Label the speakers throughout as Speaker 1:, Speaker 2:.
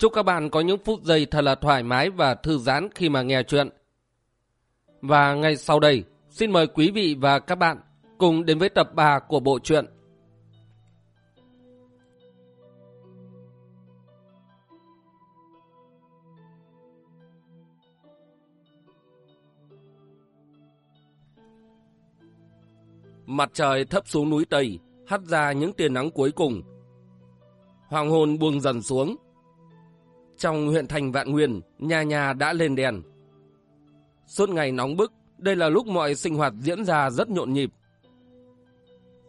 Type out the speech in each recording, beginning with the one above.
Speaker 1: Chúc các bạn có những phút giây thật là thoải mái và thư giãn khi mà nghe chuyện. Và ngay sau đây, xin mời quý vị và các bạn cùng đến với tập 3 của bộ truyện. Mặt trời thấp xuống núi Tây, hắt ra những tia nắng cuối cùng. Hoàng hôn buông dần xuống, trong huyện thành Vạn Nguyên, nhà nhà đã lên đèn. Suốt ngày nóng bức, đây là lúc mọi sinh hoạt diễn ra rất nhộn nhịp.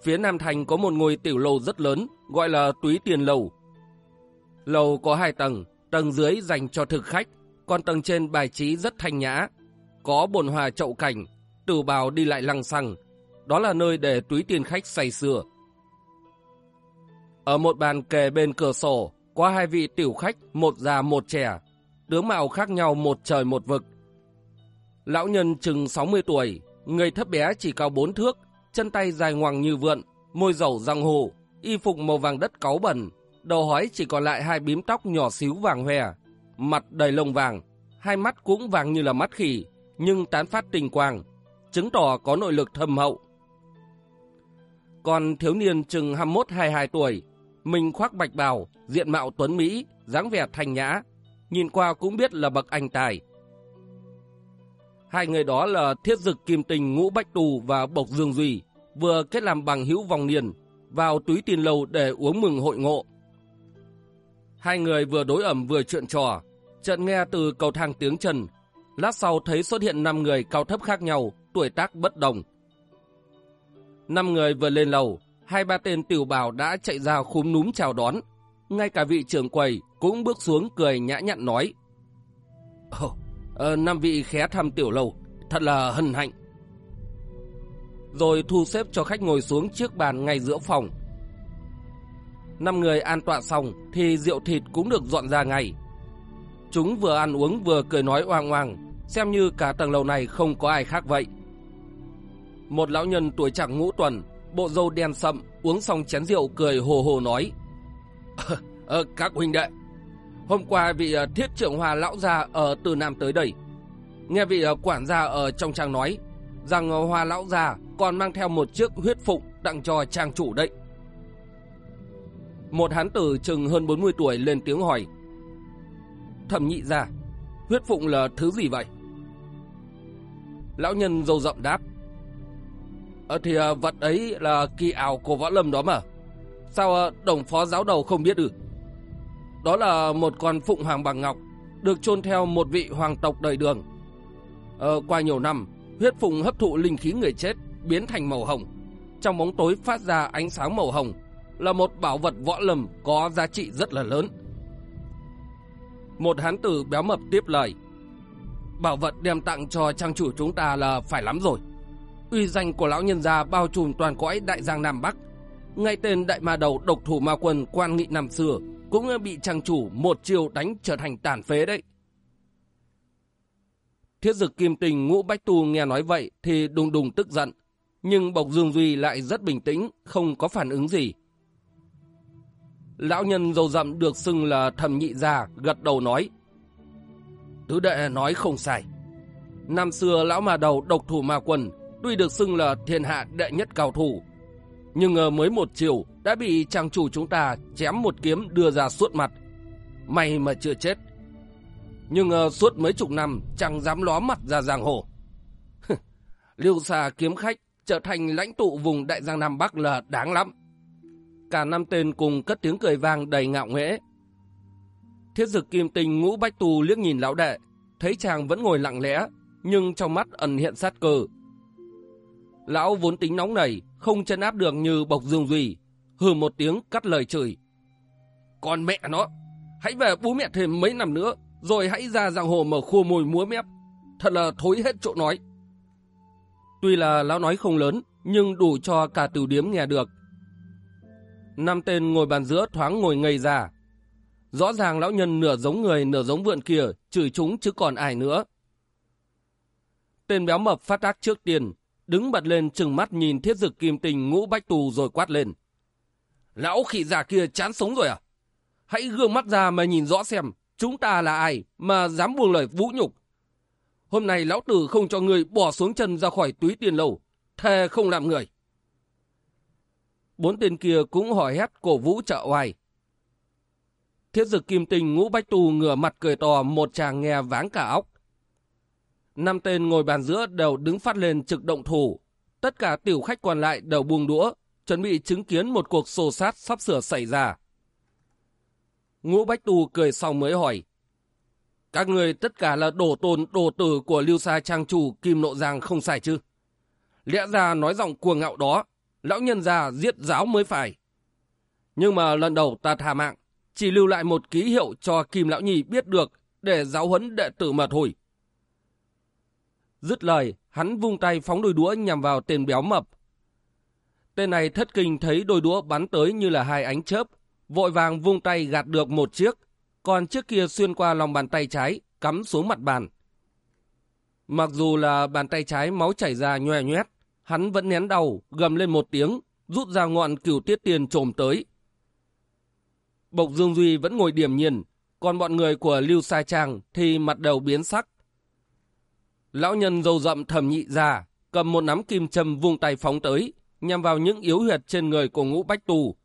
Speaker 1: Phía Nam Thành có một ngôi tiểu lầu rất lớn, gọi là Túy Tiền Lầu. Lầu có hai tầng, tầng dưới dành cho thực khách, còn tầng trên bài trí rất thanh nhã. Có bồn hòa chậu cảnh, tử bào đi lại lăng xăng. Đó là nơi để túy tiền khách say sưa. Ở một bàn kề bên cửa sổ, có hai vị tiểu khách, một già một trẻ, tướng mạo khác nhau một trời một vực. Lão nhân chừng 60 tuổi, người thấp bé chỉ cao bốn thước, chân tay dài ngoằng như vượn, môi dầu răng hồ, y phục màu vàng đất cáu bẩn, đầu hói chỉ còn lại hai bím tóc nhỏ xíu vàng hòe, mặt đầy lông vàng, hai mắt cũng vàng như là mắt khỉ, nhưng tán phát tình quang, chứng tỏ có nội lực thâm hậu. Còn thiếu niên chừng 21-22 tuổi, mình khoác bạch bào, diện mạo tuấn Mỹ, dáng vẻ thanh nhã, nhìn qua cũng biết là bậc anh tài. Hai người đó là Thiết Dực Kim Tình Ngũ Bách Tù và Bộc Dương Duy, vừa kết làm bằng hữu vòng niên, vào túy tiền lầu để uống mừng hội ngộ. Hai người vừa đối ẩm vừa chuyện trò, trận nghe từ cầu thang tiếng trần lát sau thấy xuất hiện năm người cao thấp khác nhau, tuổi tác bất đồng. Năm người vừa lên lầu, hai ba tên tiểu bảo đã chạy ra khúm núm chào đón. Ngay cả vị trưởng quầy cũng bước xuống cười nhã nhặn nói. Ồ, ờ, năm vị khé thăm tiểu lầu, thật là hân hạnh. Rồi thu xếp cho khách ngồi xuống chiếc bàn ngay giữa phòng. Năm người an tọa xong thì rượu thịt cũng được dọn ra ngay. Chúng vừa ăn uống vừa cười nói oang oang, xem như cả tầng lầu này không có ai khác vậy. Một lão nhân tuổi chẳng ngũ tuần bộ dâu đen sậm, uống xong chén rượu cười hồ hồ nói. Ờ, các huynh đệ, hôm qua vị ờ, thiết trưởng hòa lão gia ở Từ Nam tới đây. Nghe vị ờ, quản gia ở trong trang nói rằng ờ, hòa lão gia còn mang theo một chiếc huyết phụng tặng cho trang chủ đấy. Một hán tử chừng hơn 40 tuổi lên tiếng hỏi. Thẩm nhị ra, huyết phụng là thứ gì vậy? Lão nhân dâu rậm đáp. Ờ, thì à, vật ấy là kỳ ảo của võ lâm đó mà. Sao à, đồng phó giáo đầu không biết được? Đó là một con phụng hoàng bằng ngọc, được chôn theo một vị hoàng tộc đời đường. à, qua nhiều năm, huyết phụng hấp thụ linh khí người chết, biến thành màu hồng. Trong bóng tối phát ra ánh sáng màu hồng, là một bảo vật võ lâm có giá trị rất là lớn. Một hán tử béo mập tiếp lời. Bảo vật đem tặng cho trang chủ chúng ta là phải lắm rồi. Uy danh của lão nhân gia bao trùm toàn cõi đại giang Nam Bắc. Ngay tên đại ma đầu độc thủ ma quân quan nghị năm xưa cũng bị trang chủ một chiều đánh trở thành tàn phế đấy. Thiết dực kim tình ngũ bách tu nghe nói vậy thì đùng đùng tức giận. Nhưng Bộc Dương Duy lại rất bình tĩnh, không có phản ứng gì. Lão nhân dầu dậm được xưng là thầm nhị gia, gật đầu nói. Tứ đệ nói không sai. Năm xưa lão mà đầu độc thủ ma quân tuy được xưng là thiên hạ đệ nhất cao thủ. Nhưng ngờ mới một chiều đã bị trang chủ chúng ta chém một kiếm đưa ra suốt mặt. May mà chưa chết. Nhưng ngờ suốt mấy chục năm chẳng dám ló mặt ra giang hồ. Liêu xà kiếm khách trở thành lãnh tụ vùng đại giang Nam Bắc là đáng lắm. Cả năm tên cùng cất tiếng cười vang đầy ngạo nghễ. Thiết dực kim tình ngũ bách tù liếc nhìn lão đệ, thấy chàng vẫn ngồi lặng lẽ, nhưng trong mắt ẩn hiện sát cờ Lão vốn tính nóng nảy, không chân áp được như bộc dương duy. Hừ một tiếng cắt lời chửi. Con mẹ nó, hãy về bố mẹ thêm mấy năm nữa, rồi hãy ra giang hồ mở khua môi múa mép. Thật là thối hết chỗ nói. Tuy là lão nói không lớn, nhưng đủ cho cả tiểu điếm nghe được. Năm tên ngồi bàn giữa thoáng ngồi ngây ra. Rõ ràng lão nhân nửa giống người nửa giống vượn kia, chửi chúng chứ còn ai nữa. Tên béo mập phát tác trước tiền đứng bật lên chừng mắt nhìn thiết dực kim tình ngũ bách tù rồi quát lên. Lão khỉ già kia chán sống rồi à? Hãy gương mắt ra mà nhìn rõ xem chúng ta là ai mà dám buông lời vũ nhục. Hôm nay lão tử không cho người bỏ xuống chân ra khỏi túy tiền lầu, thề không làm người. Bốn tên kia cũng hỏi hét cổ vũ trợ oai. Thiết dực kim tình ngũ bách tù ngửa mặt cười to một chàng nghe váng cả óc. Năm tên ngồi bàn giữa đều đứng phát lên trực động thủ. Tất cả tiểu khách còn lại đều buông đũa, chuẩn bị chứng kiến một cuộc xô sát sắp sửa xảy ra. Ngũ Bách Tu cười xong mới hỏi. Các người tất cả là đồ tôn đồ tử của Lưu Sa Trang Chủ Kim Nộ Giang không sai chứ? Lẽ ra nói giọng cuồng ngạo đó, lão nhân già giết giáo mới phải. Nhưng mà lần đầu ta thả mạng, chỉ lưu lại một ký hiệu cho Kim Lão Nhi biết được để giáo huấn đệ tử mà thôi. Dứt lời, hắn vung tay phóng đôi đũa nhằm vào tên béo mập. Tên này thất kinh thấy đôi đũa bắn tới như là hai ánh chớp, vội vàng vung tay gạt được một chiếc, còn chiếc kia xuyên qua lòng bàn tay trái, cắm xuống mặt bàn. Mặc dù là bàn tay trái máu chảy ra nhòe nhoét, hắn vẫn nén đầu, gầm lên một tiếng, rút ra ngọn cửu tiết tiền trồm tới. Bộc Dương Duy vẫn ngồi điểm nhiên, còn bọn người của Lưu Sai Trang thì mặt đầu biến sắc. Lão nhân dâu rậm thầm nhị ra, cầm một nắm kim châm vung tay phóng tới, nhằm vào những yếu huyệt trên người của ngũ bách tù.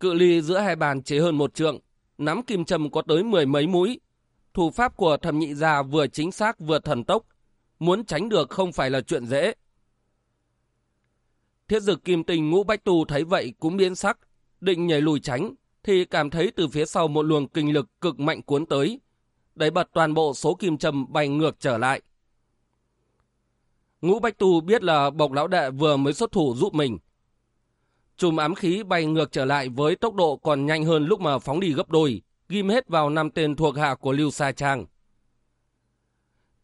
Speaker 1: Cự ly giữa hai bàn chế hơn một trượng, nắm kim châm có tới mười mấy mũi. Thủ pháp của thẩm nhị gia vừa chính xác vừa thần tốc, muốn tránh được không phải là chuyện dễ. Thiết dực kim tình ngũ bách tù thấy vậy cũng biến sắc, định nhảy lùi tránh, thì cảm thấy từ phía sau một luồng kinh lực cực mạnh cuốn tới, đẩy bật toàn bộ số kim châm bay ngược trở lại. Ngũ Bách Tu biết là bộc lão đệ vừa mới xuất thủ giúp mình. Chùm ám khí bay ngược trở lại với tốc độ còn nhanh hơn lúc mà phóng đi gấp đôi, ghim hết vào năm tên thuộc hạ của Lưu Sa Trang.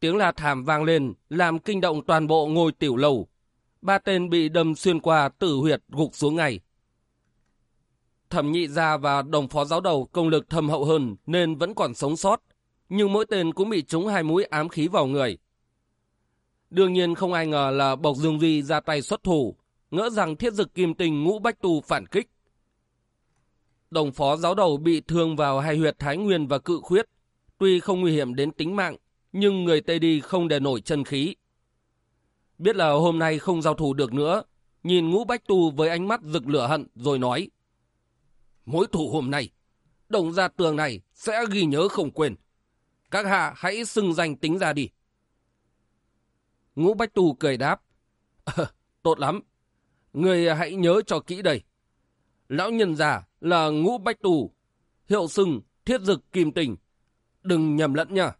Speaker 1: Tiếng la thảm vang lên, làm kinh động toàn bộ ngôi tiểu lầu. Ba tên bị đâm xuyên qua tử huyệt gục xuống ngay. Thẩm nhị gia và đồng phó giáo đầu công lực thâm hậu hơn nên vẫn còn sống sót, nhưng mỗi tên cũng bị trúng hai mũi ám khí vào người. Đương nhiên không ai ngờ là Bộc Dương Duy ra tay xuất thủ, ngỡ rằng thiết dực kim tình ngũ bách tu phản kích. Đồng phó giáo đầu bị thương vào hai huyệt thái nguyên và cự khuyết, tuy không nguy hiểm đến tính mạng, nhưng người Tây đi không để nổi chân khí. Biết là hôm nay không giao thủ được nữa, nhìn ngũ bách tu với ánh mắt rực lửa hận rồi nói. Mối thủ hôm nay, đồng gia tường này sẽ ghi nhớ không quên. Các hạ hãy xưng danh tính ra đi. Ngũ Bách Tu cười đáp. Ờ, tốt lắm. Người hãy nhớ cho kỹ đây. Lão nhân già là Ngũ Bách Tu. Hiệu xưng thiết dực kim tình. Đừng nhầm lẫn nha.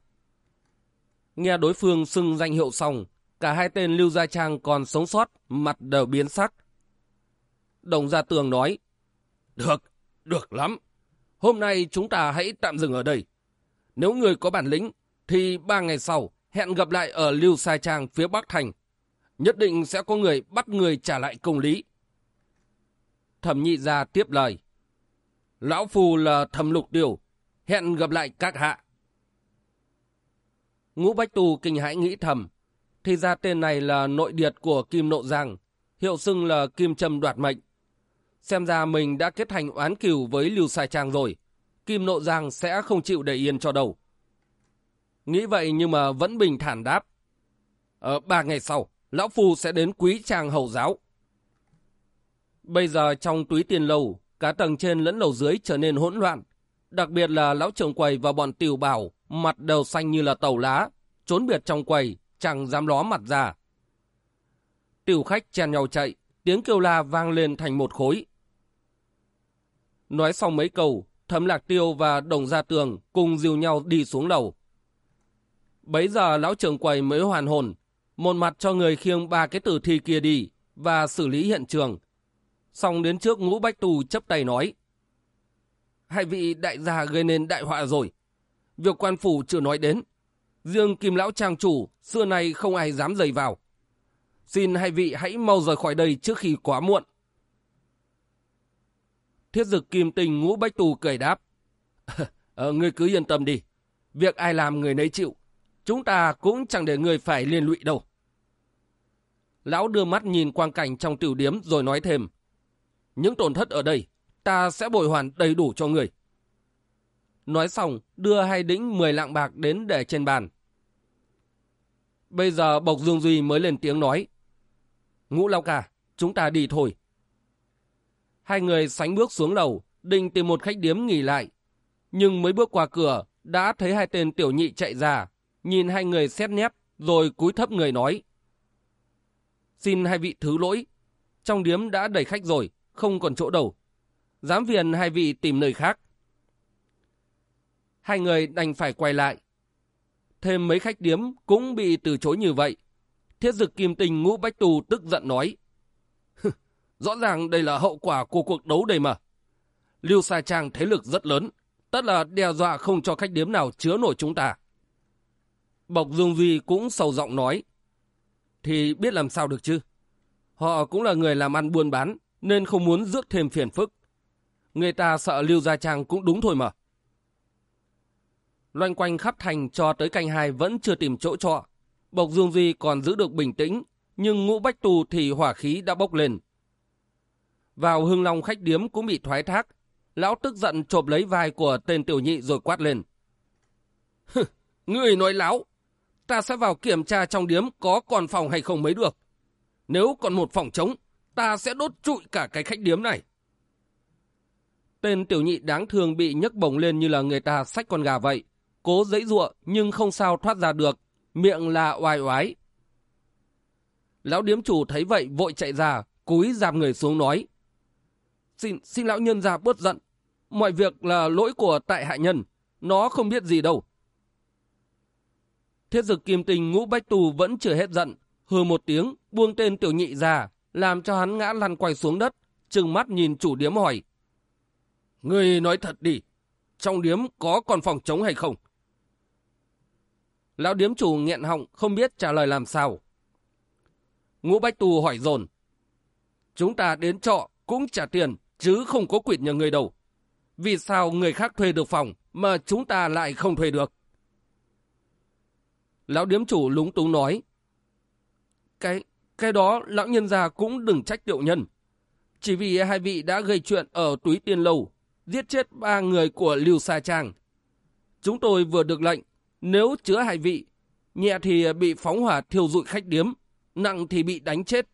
Speaker 1: Nghe đối phương xưng danh hiệu xong, cả hai tên Lưu Gia Trang còn sống sót, mặt đều biến sắc. Đồng Gia Tường nói, Được, được lắm. Hôm nay chúng ta hãy tạm dừng ở đây. Nếu người có bản lĩnh, thì ba ngày sau hẹn gặp lại ở Lưu Sai Trang phía Bắc Thành. Nhất định sẽ có người bắt người trả lại công lý. Thẩm nhị ra tiếp lời. Lão Phù là thẩm lục điều, hẹn gặp lại các hạ. Ngũ Bách Tù kinh hãi nghĩ thầm, thì ra tên này là nội điệt của Kim Nộ Giang, hiệu xưng là Kim Trâm đoạt mệnh. Xem ra mình đã kết thành oán cừu với Lưu Sai Trang rồi, Kim Nộ Giang sẽ không chịu để yên cho đâu. Nghĩ vậy nhưng mà vẫn bình thản đáp. Ở ba ngày sau, Lão Phu sẽ đến quý trang hầu giáo. Bây giờ trong túi tiền lầu, cả tầng trên lẫn lầu dưới trở nên hỗn loạn. Đặc biệt là lão trưởng quầy và bọn tiểu bảo, mặt đều xanh như là tàu lá, trốn biệt trong quầy, chẳng dám ló mặt ra. Tiểu khách chen nhau chạy, tiếng kêu la vang lên thành một khối. Nói xong mấy câu, Thẩm Lạc Tiêu và Đồng Gia Tường cùng dìu nhau đi xuống lầu. Bấy giờ lão trưởng quầy mới hoàn hồn, một mặt cho người khiêng ba cái tử thi kia đi và xử lý hiện trường. Xong đến trước ngũ bách tù chấp tay nói. Hai vị đại gia gây nên đại họa rồi. việc quan phủ chưa nói đến. Riêng kim lão trang chủ, xưa nay không ai dám dày vào. Xin hai vị hãy mau rời khỏi đây trước khi quá muộn. Thiết dực kim tình ngũ bách tù cười đáp. ờ, ngươi cứ yên tâm đi. Việc ai làm người nấy chịu. Chúng ta cũng chẳng để người phải liên lụy đâu. Lão đưa mắt nhìn quang cảnh trong tiểu điếm rồi nói thêm. Những tổn thất ở đây, ta sẽ bồi hoàn đầy đủ cho người. Nói xong, đưa hai đĩnh 10 lạng bạc đến để trên bàn. Bây giờ Bộc Dương Duy mới lên tiếng nói. Ngũ Lao Ca, chúng ta đi thôi. Hai người sánh bước xuống lầu, định tìm một khách điếm nghỉ lại. Nhưng mới bước qua cửa, đã thấy hai tên tiểu nhị chạy ra, nhìn hai người xét nép, rồi cúi thấp người nói. Xin hai vị thứ lỗi, trong điếm đã đầy khách rồi, không còn chỗ đâu. Dám viên hai vị tìm nơi khác. Hai người đành phải quay lại. Thêm mấy khách điếm cũng bị từ chối như vậy. Thiết dực kim tình ngũ bách tù tức giận nói. Rõ ràng đây là hậu quả của cuộc đấu đây mà. Lưu Sa Trang thế lực rất lớn, tất là đe dọa không cho khách điếm nào chứa nổi chúng ta. Bộc Dương Duy cũng sầu giọng nói. Thì biết làm sao được chứ? Họ cũng là người làm ăn buôn bán, nên không muốn rước thêm phiền phức. Người ta sợ Lưu Gia Trang cũng đúng thôi mà. Loanh quanh khắp thành cho tới canh hai vẫn chưa tìm chỗ trọ. Bộc Dương Duy còn giữ được bình tĩnh, nhưng ngũ bách tù thì hỏa khí đã bốc lên. Vào hưng long khách điếm cũng bị thoái thác. Lão tức giận chộp lấy vai của tên tiểu nhị rồi quát lên. Người nói láo, ta sẽ vào kiểm tra trong điếm có còn phòng hay không mới được. Nếu còn một phòng trống, ta sẽ đốt trụi cả cái khách điếm này. Tên tiểu nhị đáng thương bị nhấc bổng lên như là người ta xách con gà vậy. Cố dãy ruộng nhưng không sao thoát ra được, miệng là oai oái. Lão điếm chủ thấy vậy vội chạy ra, cúi giảm người xuống nói. Xin, xin lão nhân ra bớt giận. Mọi việc là lỗi của tại hạ nhân. Nó không biết gì đâu. Thiết dực kim tình ngũ bách tù vẫn chưa hết giận. Hừ một tiếng, buông tên tiểu nhị ra, làm cho hắn ngã lăn quay xuống đất, trừng mắt nhìn chủ điếm hỏi. Người nói thật đi, trong điếm có còn phòng trống hay không? Lão điếm chủ nghẹn họng không biết trả lời làm sao. Ngũ Bách Tù hỏi dồn Chúng ta đến trọ cũng trả tiền, chứ không có quyệt nhà người đâu. Vì sao người khác thuê được phòng mà chúng ta lại không thuê được? Lão điếm chủ lúng túng nói. Cái, cái đó lão nhân già cũng đừng trách tiểu nhân. Chỉ vì hai vị đã gây chuyện ở túi tiên lâu, giết chết ba người của Lưu Sa Trang. Chúng tôi vừa được lệnh, nếu chứa hai vị, nhẹ thì bị phóng hỏa thiêu dụi khách điếm, nặng thì bị đánh chết.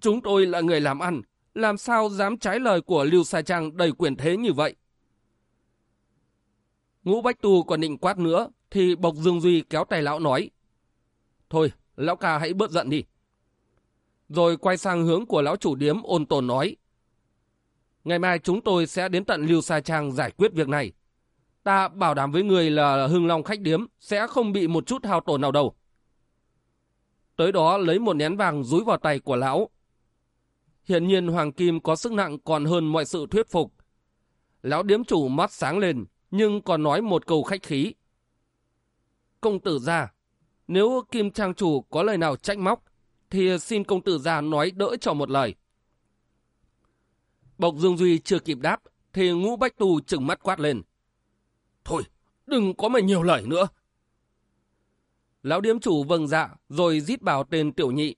Speaker 1: Chúng tôi là người làm ăn, làm sao dám trái lời của Lưu Sa Trang đầy quyền thế như vậy? Ngũ Bách Tu còn định quát nữa, thì Bộc Dương Duy kéo tay lão nói. Thôi, lão ca hãy bớt giận đi. Rồi quay sang hướng của lão chủ điếm ôn tồn nói. Ngày mai chúng tôi sẽ đến tận Lưu Sa Trang giải quyết việc này. Ta bảo đảm với người là hưng long khách điếm sẽ không bị một chút hao tổn nào đâu. Tới đó lấy một nén vàng rúi vào tay của lão, Hiện nhiên Hoàng Kim có sức nặng còn hơn mọi sự thuyết phục. Lão điếm chủ mắt sáng lên, nhưng còn nói một câu khách khí. Công tử gia, nếu Kim Trang chủ có lời nào trách móc, thì xin công tử gia nói đỡ cho một lời. Bộc Dương Duy chưa kịp đáp, thì ngũ bách tù chừng mắt quát lên. Thôi, đừng có mà nhiều lời nữa. Lão điếm chủ vâng dạ, rồi giết bảo tên tiểu nhị.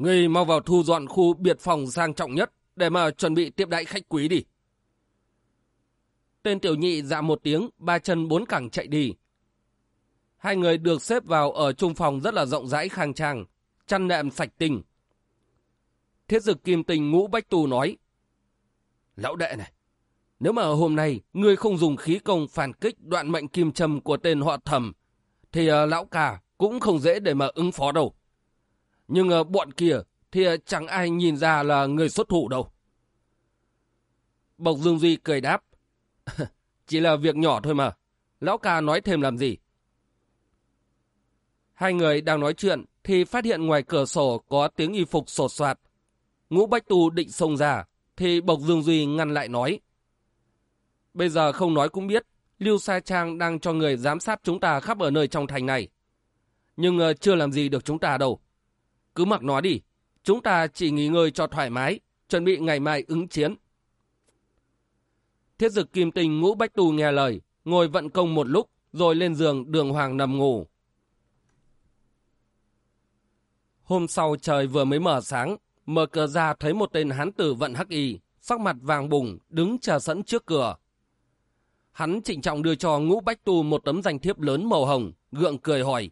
Speaker 1: Người mau vào thu dọn khu biệt phòng sang trọng nhất để mà chuẩn bị tiếp đãi khách quý đi. Tên tiểu nhị dạ một tiếng, ba chân bốn cẳng chạy đi. Hai người được xếp vào ở trung phòng rất là rộng rãi khang trang, chăn nệm sạch tinh. Thiết dực kim tình ngũ bách tù nói. Lão đệ này, nếu mà hôm nay ngươi không dùng khí công phản kích đoạn mệnh kim châm của tên họ thầm, thì uh, lão cả cũng không dễ để mà ứng phó đâu. Nhưng ờ, bọn kia thì ờ, chẳng ai nhìn ra là người xuất thủ đâu. Bộc Dương Duy cười đáp. Chỉ là việc nhỏ thôi mà. Lão ca nói thêm làm gì? Hai người đang nói chuyện thì phát hiện ngoài cửa sổ có tiếng y phục sột soạt. Ngũ Bách Tu định xông ra thì Bộc Dương Duy ngăn lại nói. Bây giờ không nói cũng biết, Lưu Sa Trang đang cho người giám sát chúng ta khắp ở nơi trong thành này. Nhưng ờ, chưa làm gì được chúng ta đâu. Cứ mặc nó đi, chúng ta chỉ nghỉ ngơi cho thoải mái, chuẩn bị ngày mai ứng chiến. Thiết dực kim tình ngũ bách tù nghe lời, ngồi vận công một lúc, rồi lên giường đường hoàng nằm ngủ. Hôm sau trời vừa mới mở sáng, mở cửa ra thấy một tên hán tử vận hắc y, sắc mặt vàng bùng, đứng chờ sẵn trước cửa. Hắn trịnh trọng đưa cho ngũ bách tu một tấm danh thiếp lớn màu hồng, gượng cười hỏi.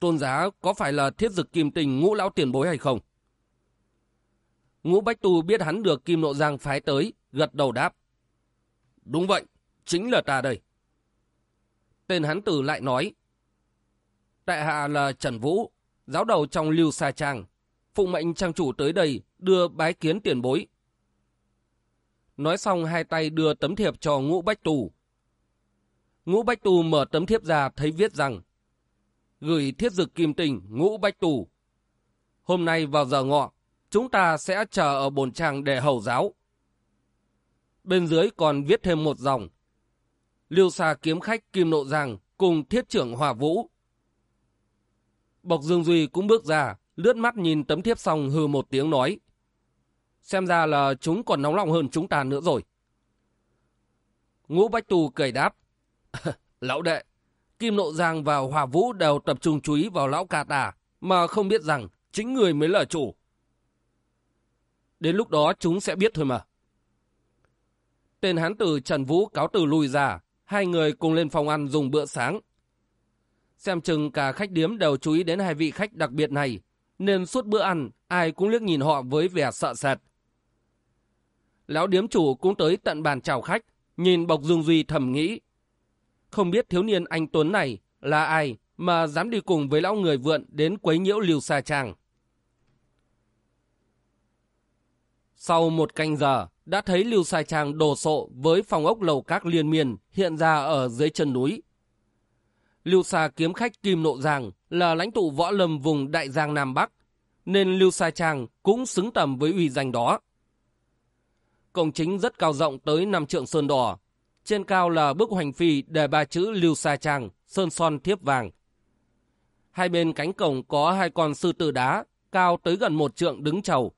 Speaker 1: Tôn giá có phải là thiết dực kim tình ngũ lão tiền bối hay không? Ngũ bách tu biết hắn được kim nộ giang phái tới, gật đầu đáp. Đúng vậy, chính là ta đây. Tên hắn tử lại nói. Tại hạ là Trần Vũ, giáo đầu trong lưu sa trang. Phụng mệnh trang chủ tới đây đưa bái kiến tiền bối. Nói xong hai tay đưa tấm thiệp cho ngũ bách tù. Ngũ bách tù mở tấm thiệp ra thấy viết rằng Gửi thiết dực kim tình ngũ bách tù. Hôm nay vào giờ ngọ, chúng ta sẽ chờ ở bồn trang để hầu giáo. Bên dưới còn viết thêm một dòng. Liêu xa kiếm khách Kim Nộ Giang cùng thiết trưởng Hòa Vũ. Bộc Dương Duy cũng bước ra, lướt mắt nhìn tấm thiếp xong hư một tiếng nói. Xem ra là chúng còn nóng lòng hơn chúng ta nữa rồi. Ngũ Bách Tù cười đáp. lão đệ, Kim Nộ Giang và Hòa Vũ đều tập trung chú ý vào lão ca tà, mà không biết rằng chính người mới là chủ. Đến lúc đó chúng sẽ biết thôi mà. Tên hán tử Trần Vũ cáo từ lùi ra, hai người cùng lên phòng ăn dùng bữa sáng. Xem chừng cả khách điếm đều chú ý đến hai vị khách đặc biệt này, nên suốt bữa ăn ai cũng liếc nhìn họ với vẻ sợ sệt. Lão điếm chủ cũng tới tận bàn chào khách, nhìn Bộc Dương Duy thầm nghĩ. Không biết thiếu niên anh Tuấn này là ai mà dám đi cùng với lão người vượn đến quấy nhiễu liều xa trang. Sau một canh giờ, đã thấy Lưu Sai Trang đồ sộ với phòng ốc lầu các liên miên hiện ra ở dưới chân núi. Lưu Sa kiếm khách Kim Nộ Giang là lãnh tụ võ lâm vùng Đại Giang Nam Bắc, nên Lưu Sai Trang cũng xứng tầm với uy danh đó. Cổng chính rất cao rộng tới năm trượng sơn đỏ, trên cao là bức hoành phi đề ba chữ Lưu Sa Trang, sơn son thiếp vàng. Hai bên cánh cổng có hai con sư tử đá, cao tới gần một trượng đứng chầu.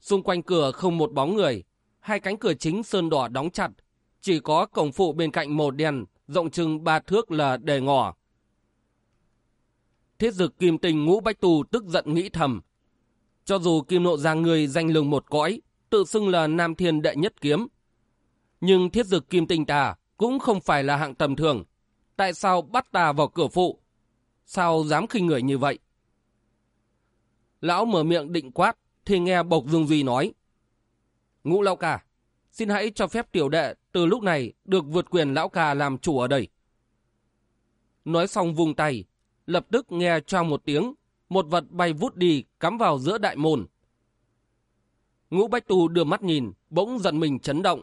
Speaker 1: Xung quanh cửa không một bóng người, hai cánh cửa chính sơn đỏ đóng chặt, chỉ có cổng phụ bên cạnh màu đen, rộng chừng ba thước là đề ngỏ. Thiết dực kim tình ngũ bách tù tức giận nghĩ thầm. Cho dù kim nộ giang người danh lừng một cõi, tự xưng là nam thiên đệ nhất kiếm. Nhưng thiết dực kim tinh ta cũng không phải là hạng tầm thường. Tại sao bắt ta vào cửa phụ? Sao dám khinh người như vậy? Lão mở miệng định quát, thì nghe Bộc Dương Duy nói. Ngũ lão ca, xin hãy cho phép tiểu đệ từ lúc này được vượt quyền lão ca làm chủ ở đây. Nói xong vùng tay, lập tức nghe cho một tiếng, một vật bay vút đi cắm vào giữa đại môn. Ngũ Bách Tu đưa mắt nhìn, bỗng giận mình chấn động.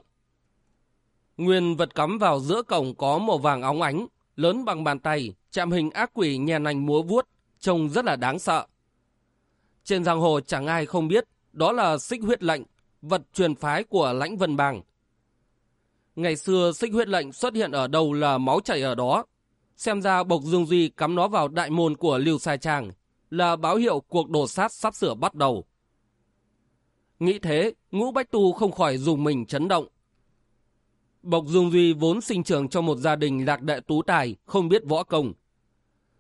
Speaker 1: Nguyên vật cắm vào giữa cổng có màu vàng óng ánh, lớn bằng bàn tay, chạm hình ác quỷ nhè nành múa vuốt, trông rất là đáng sợ. Trên giang hồ chẳng ai không biết, đó là xích huyết lệnh, vật truyền phái của lãnh vân bang. Ngày xưa xích huyết lệnh xuất hiện ở đâu là máu chảy ở đó. Xem ra Bộc Dương Duy cắm nó vào đại môn của Lưu Sai Trang là báo hiệu cuộc đổ sát sắp sửa bắt đầu. Nghĩ thế, ngũ bách tu không khỏi dùng mình chấn động. Bộc Dương Duy vốn sinh trưởng trong một gia đình lạc đệ tú tài, không biết võ công.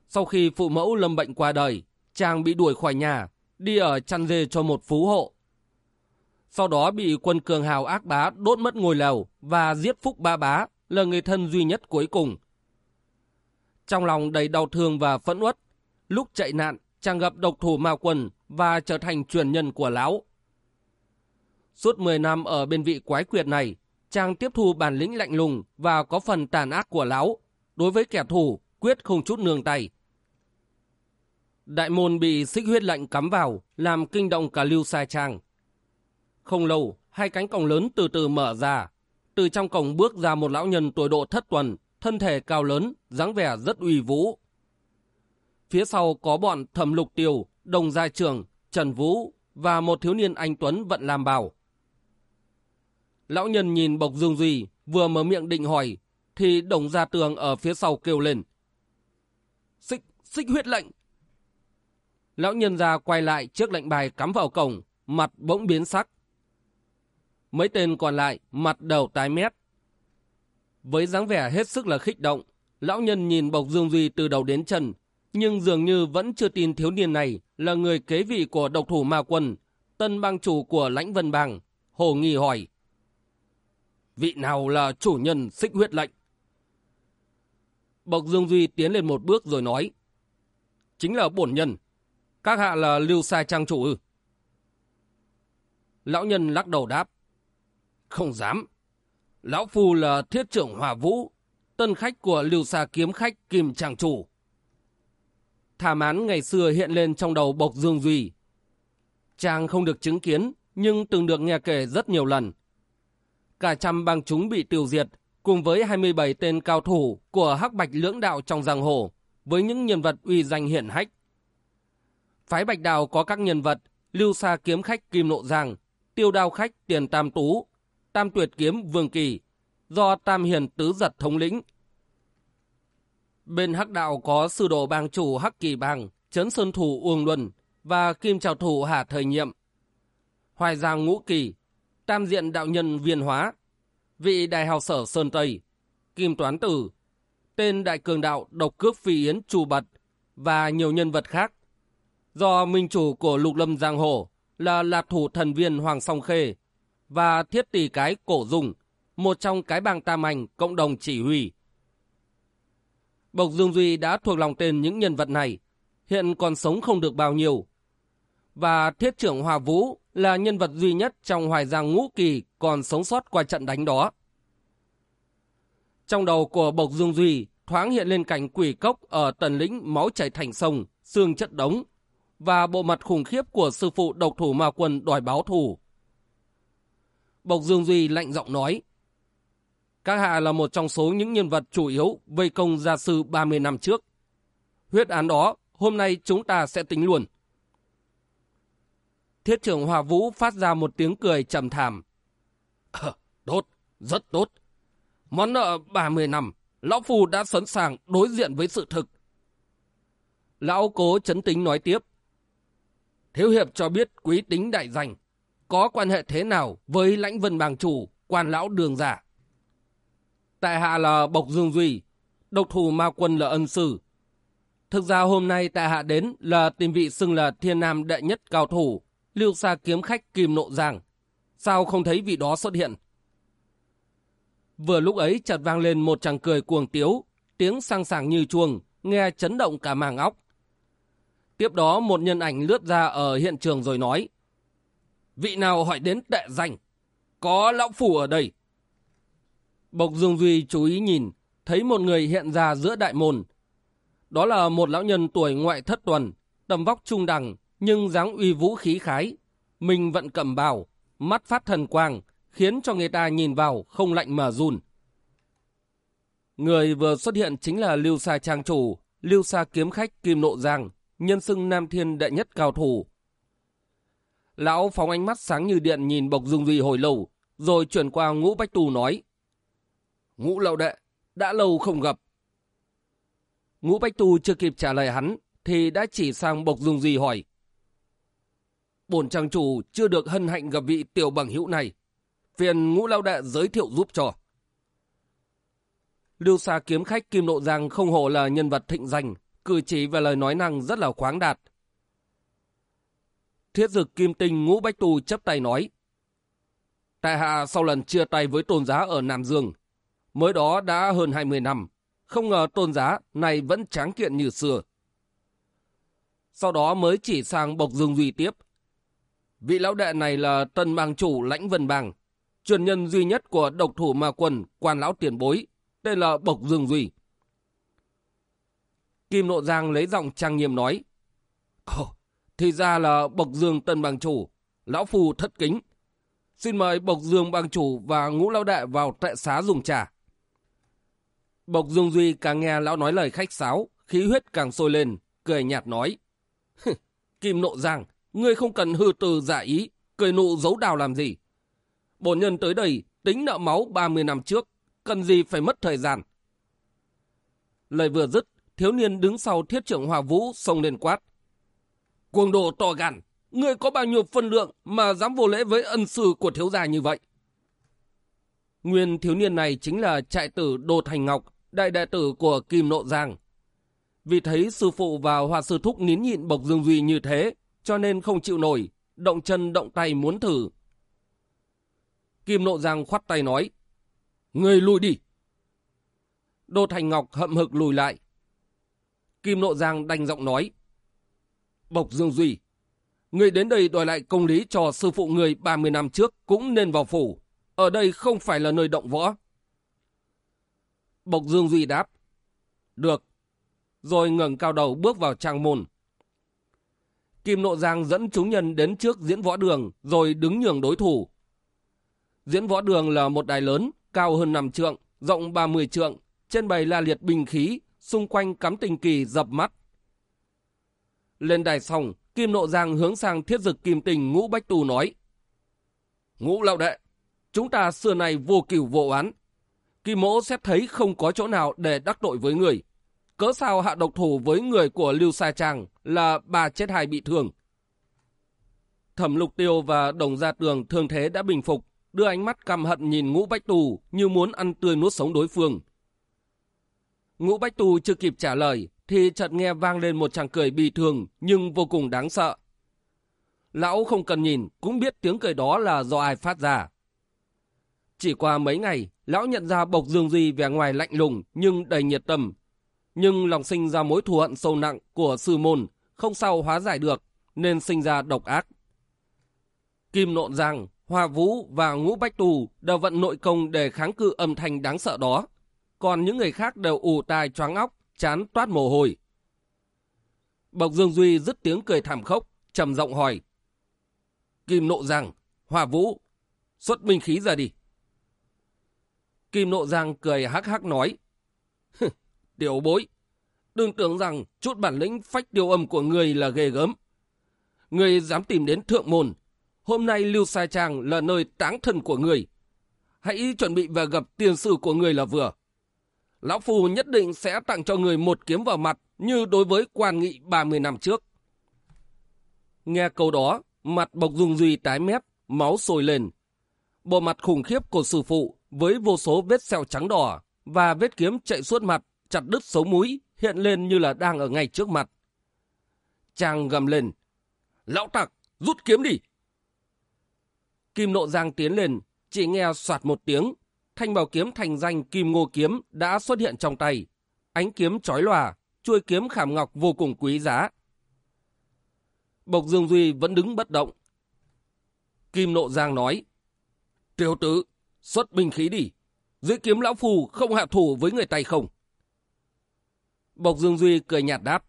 Speaker 1: Sau khi phụ mẫu lâm bệnh qua đời, chàng bị đuổi khỏi nhà, đi ở chăn dê cho một phú hộ. Sau đó bị quân cường hào ác bá đốt mất ngôi lều và giết Phúc Ba Bá là người thân duy nhất cuối cùng. Trong lòng đầy đau thương và phẫn uất, lúc chạy nạn chàng gặp độc thủ Mao Quân và trở thành truyền nhân của lão. Suốt 10 năm ở bên vị quái quyệt này, chàng tiếp thu bản lĩnh lạnh lùng và có phần tàn ác của lão. Đối với kẻ thù, quyết không chút nương tay. Đại môn bị xích huyết lệnh cắm vào, làm kinh động cả lưu sai trang. Không lâu, hai cánh cổng lớn từ từ mở ra. Từ trong cổng bước ra một lão nhân tuổi độ thất tuần, thân thể cao lớn, dáng vẻ rất uy vũ. Phía sau có bọn thẩm lục tiêu, đồng gia trường, Trần Vũ và một thiếu niên anh Tuấn vận làm bảo. Lão nhân nhìn Bộc Dương Duy, vừa mở miệng định hỏi, thì đồng gia tường ở phía sau kêu lên. Xích, xích huyết lệnh! Lão nhân ra quay lại trước lệnh bài cắm vào cổng, mặt bỗng biến sắc. Mấy tên còn lại mặt đầu tái mét. Với dáng vẻ hết sức là khích động, lão nhân nhìn Bộc Dương Duy từ đầu đến chân, nhưng dường như vẫn chưa tin thiếu niên này là người kế vị của độc thủ ma quân, tân bang chủ của lãnh vân bang. Hồ nghi hỏi. Vị nào là chủ nhân xích huyết lệnh? Bộc Dương Duy tiến lên một bước rồi nói. Chính là bổn nhân. Các hạ là lưu sai trang chủ ư? Lão nhân lắc đầu đáp. Không dám. Lão Phu là thiết trưởng Hòa Vũ, tân khách của lưu xa kiếm khách Kim Trang Chủ. Thảm án ngày xưa hiện lên trong đầu Bộc Dương Duy. Chàng không được chứng kiến, nhưng từng được nghe kể rất nhiều lần. Cả trăm bang chúng bị tiêu diệt, cùng với 27 tên cao thủ của hắc bạch lưỡng đạo trong giang hồ, với những nhân vật uy danh hiển hách. Phái bạch đào có các nhân vật, lưu Sa kiếm khách Kim Nộ Giang, tiêu đao khách Tiền Tam Tú, Tam Tuyệt Kiếm Vương Kỳ, do Tam Hiền Tứ Giật thống lĩnh. Bên hắc đạo có sư đồ bang chủ Hắc Kỳ Bang, Trấn Sơn Thủ Uông Luân và Kim Trào Thủ Hà Thời Nhiệm. Hoài Giang Ngũ Kỳ, Tam Diện Đạo Nhân Viên Hóa, vị Đại Hào Sở Sơn Tây, Kim Toán Tử, tên Đại Cường Đạo Độc Cước Phi Yến Trù Bật và nhiều nhân vật khác. Do minh chủ của Lục Lâm Giang Hồ là lạc thủ thần viên Hoàng Song Khê và thiết tỷ cái Cổ Dung, một trong cái bang tam ảnh cộng đồng chỉ huy. Bộc Dương Duy đã thuộc lòng tên những nhân vật này, hiện còn sống không được bao nhiêu. Và thiết trưởng Hòa Vũ là nhân vật duy nhất trong Hoài Giang Ngũ Kỳ còn sống sót qua trận đánh đó. Trong đầu của Bộc Dương Duy thoáng hiện lên cảnh quỷ cốc ở tần lĩnh máu chảy thành sông, xương chất đống, và bộ mặt khủng khiếp của sư phụ độc thủ ma quân đòi báo thù. Bộc Dương Duy lạnh giọng nói, các hạ là một trong số những nhân vật chủ yếu vây công gia sư 30 năm trước. Huyết án đó, hôm nay chúng ta sẽ tính luôn. Thiết trưởng Hòa Vũ phát ra một tiếng cười trầm thảm. À, tốt, rất tốt. Món nợ 30 năm, Lão Phu đã sẵn sàng đối diện với sự thực. Lão cố chấn tính nói tiếp. Thiếu hiệp cho biết quý tính đại danh, có quan hệ thế nào với lãnh vân bàng chủ, quan lão đường giả. Tại hạ là Bộc Dương Duy, độc thủ ma quân là ân sư. Thực ra hôm nay tại hạ đến là tìm vị xưng là thiên nam đệ nhất cao thủ, lưu xa kiếm khách Kim Nộ Giang. Sao không thấy vị đó xuất hiện? Vừa lúc ấy chợt vang lên một chàng cười cuồng tiếu, tiếng sang sảng như chuông, nghe chấn động cả màng óc. Tiếp đó một nhân ảnh lướt ra ở hiện trường rồi nói. Vị nào hỏi đến đệ danh? Có lão phủ ở đây. Bộc Dương Duy chú ý nhìn, thấy một người hiện ra giữa đại môn. Đó là một lão nhân tuổi ngoại thất tuần, tầm vóc trung đẳng, nhưng dáng uy vũ khí khái. Mình vận cầm bào, mắt phát thần quang, khiến cho người ta nhìn vào không lạnh mà run. Người vừa xuất hiện chính là Lưu Sa Trang Chủ, Lưu Sa Kiếm Khách Kim Nộ Giang, nhân xưng Nam Thiên đệ nhất cao thủ. Lão phóng ánh mắt sáng như điện nhìn Bộc Dung Duy hồi lâu, rồi chuyển qua Ngũ Bách Tù nói. Ngũ Lậu Đệ, đã lâu không gặp. Ngũ Bách Tu chưa kịp trả lời hắn, thì đã chỉ sang Bộc Dung Duy hỏi. Bổn trang chủ chưa được hân hạnh gặp vị tiểu bằng hữu này. Phiền Ngũ Lao Đệ giới thiệu giúp cho. Lưu xa kiếm khách Kim Nộ Giang không hổ là nhân vật thịnh danh, cử chỉ và lời nói năng rất là khoáng đạt. Thiết dực kim tinh ngũ bách tu chấp tay nói. Tại hạ sau lần chia tay với tôn giá ở Nam Dương, mới đó đã hơn 20 năm, không ngờ tôn giá này vẫn tráng kiện như xưa. Sau đó mới chỉ sang Bộc Dương Duy tiếp. Vị lão đệ này là tân bang chủ lãnh vân bang, truyền nhân duy nhất của độc thủ ma Quần quan lão tiền bối, tên là Bộc Dương Duy. Kim Nộ Giang lấy giọng trang nghiêm nói. Ồ, thì ra là Bộc Dương Tân Bang Chủ, Lão phù thất kính. Xin mời Bộc Dương Bang Chủ và Ngũ Lão Đại vào trại xá dùng trà. Bộc Dương Duy càng nghe Lão nói lời khách sáo, khí huyết càng sôi lên, cười nhạt nói. Kim Nộ Giang, ngươi không cần hư từ giả ý, cười nụ giấu đào làm gì. Bổn nhân tới đây tính nợ máu 30 năm trước, cần gì phải mất thời gian. Lời vừa dứt, thiếu niên đứng sau thiết trưởng Hòa Vũ xông lên quát. Cuồng đồ to gan, ngươi có bao nhiêu phân lượng mà dám vô lễ với ân sư của thiếu gia như vậy? Nguyên thiếu niên này chính là trại tử Đô Thành Ngọc, đại đệ tử của Kim Nộ Giang. Vì thấy sư phụ và hòa sư thúc nín nhịn Bộc Dương Duy như thế, cho nên không chịu nổi, động chân động tay muốn thử. Kim Nộ Giang khoát tay nói, Người lùi đi. Đô Thành Ngọc hậm hực lùi lại. Kim Nộ Giang đành giọng nói, Bộc Dương Duy, người đến đây đòi lại công lý cho sư phụ người 30 năm trước cũng nên vào phủ. Ở đây không phải là nơi động võ. Bộc Dương Duy đáp. Được. Rồi ngẩng cao đầu bước vào trang môn. Kim Nộ Giang dẫn chúng nhân đến trước diễn võ đường rồi đứng nhường đối thủ. Diễn võ đường là một đài lớn, cao hơn 5 trượng, rộng 30 trượng, trên bày la liệt bình khí, xung quanh cắm tình kỳ dập mắt. Lên đài xong, Kim Nộ Giang hướng sang thiết dực kim tình ngũ bách tù nói. Ngũ lão đệ, chúng ta xưa này vô cửu vô án, Kim mỗ xét thấy không có chỗ nào để đắc tội với người. Cớ sao hạ độc thủ với người của Lưu Sa Trang là bà chết hai bị thương. Thẩm Lục Tiêu và Đồng Gia Tường thương thế đã bình phục, đưa ánh mắt căm hận nhìn ngũ bách tù như muốn ăn tươi nuốt sống đối phương. Ngũ bách tù chưa kịp trả lời, thì chợt nghe vang lên một tràng cười bị thường nhưng vô cùng đáng sợ. Lão không cần nhìn, cũng biết tiếng cười đó là do ai phát ra. Chỉ qua mấy ngày, lão nhận ra Bộc Dương Duy vẻ ngoài lạnh lùng nhưng đầy nhiệt tâm. Nhưng lòng sinh ra mối thù hận sâu nặng của sư môn, không sao hóa giải được, nên sinh ra độc ác. Kim Nộn Giang, hòa Vũ và Ngũ Bách Tù đều vận nội công để kháng cự âm thanh đáng sợ đó. Còn những người khác đều ù tai choáng óc, chán toát mồ hôi. Bộc Dương Duy dứt tiếng cười thảm khốc, trầm giọng hỏi. Kim Nộ Giang, hòa Vũ, xuất minh khí ra đi. Kim Nộ Giang cười hắc hắc nói. Tiểu bối, đừng tưởng rằng chút bản lĩnh phách điều âm của người là ghê gớm. Người dám tìm đến thượng môn. Hôm nay Lưu Sai Trang là nơi táng thân của người. Hãy chuẩn bị và gặp tiền sử của người là vừa. Lão Phù nhất định sẽ tặng cho người một kiếm vào mặt như đối với quan nghị 30 năm trước. Nghe câu đó, mặt Bộc Dung Duy tái mét, máu sôi lên. Bộ mặt khủng khiếp của sư phụ với vô số vết sẹo trắng đỏ và vết kiếm chạy suốt mặt, chặt đứt sống mũi, hiện lên như là đang ở ngay trước mặt. Chàng gầm lên. Lão tặc, rút kiếm đi! Kim nộ giang tiến lên, chỉ nghe soạt một tiếng, thanh bảo kiếm thành danh kim ngô kiếm đã xuất hiện trong tay. Ánh kiếm chói lòa, chuôi kiếm khảm ngọc vô cùng quý giá. Bộc Dương Duy vẫn đứng bất động. Kim Nộ Giang nói, Tiểu tử, xuất binh khí đi. Dưới kiếm lão phù không hạ thủ với người tay không. Bộc Dương Duy cười nhạt đáp.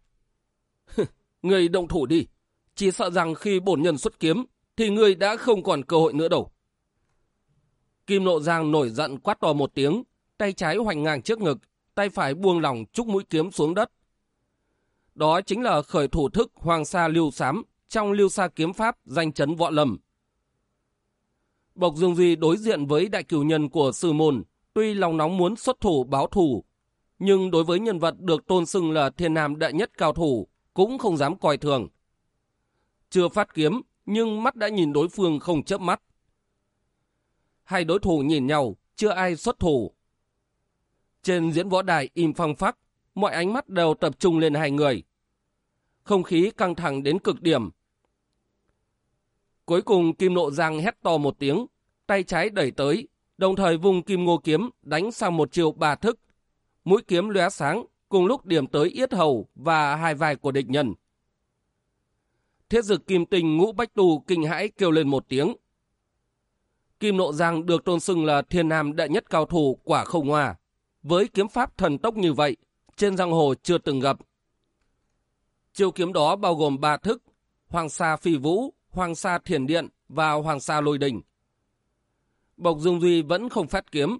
Speaker 1: người động thủ đi. Chỉ sợ rằng khi bổn nhân xuất kiếm, thì người đã không còn cơ hội nữa đâu. Kim Nộ Giang nổi giận quát to một tiếng, tay trái hoành ngang trước ngực, tay phải buông lỏng chúc mũi kiếm xuống đất. Đó chính là khởi thủ thức Hoàng Sa Lưu Sám trong Lưu Sa Kiếm Pháp danh chấn võ lầm. Bộc Dương Duy đối diện với đại cửu nhân của sư môn, tuy lòng nóng muốn xuất thủ báo thủ, nhưng đối với nhân vật được tôn xưng là thiên nam đại nhất cao thủ, cũng không dám coi thường. Chưa phát kiếm, nhưng mắt đã nhìn đối phương không chớp mắt. Hai đối thủ nhìn nhau, chưa ai xuất thủ. Trên diễn võ đài im phăng phắc, mọi ánh mắt đều tập trung lên hai người. Không khí căng thẳng đến cực điểm. Cuối cùng Kim Nộ Giang hét to một tiếng, tay trái đẩy tới, đồng thời vùng Kim Ngô Kiếm đánh sang một chiều bà thức. Mũi kiếm lóe sáng, cùng lúc điểm tới yết hầu và hai vai của địch nhân. Thiết dực kim tình ngũ bách tù kinh hãi kêu lên một tiếng. Kim Nộ Giang được tôn xưng là thiên nam đệ nhất cao thủ quả không hoa. Với kiếm pháp thần tốc như vậy, trên giang hồ chưa từng gặp. Chiêu kiếm đó bao gồm ba thức, Hoàng Sa Phi Vũ, Hoàng Sa Thiền Điện và Hoàng Sa Lôi Đình. Bộc Dương Duy vẫn không phát kiếm.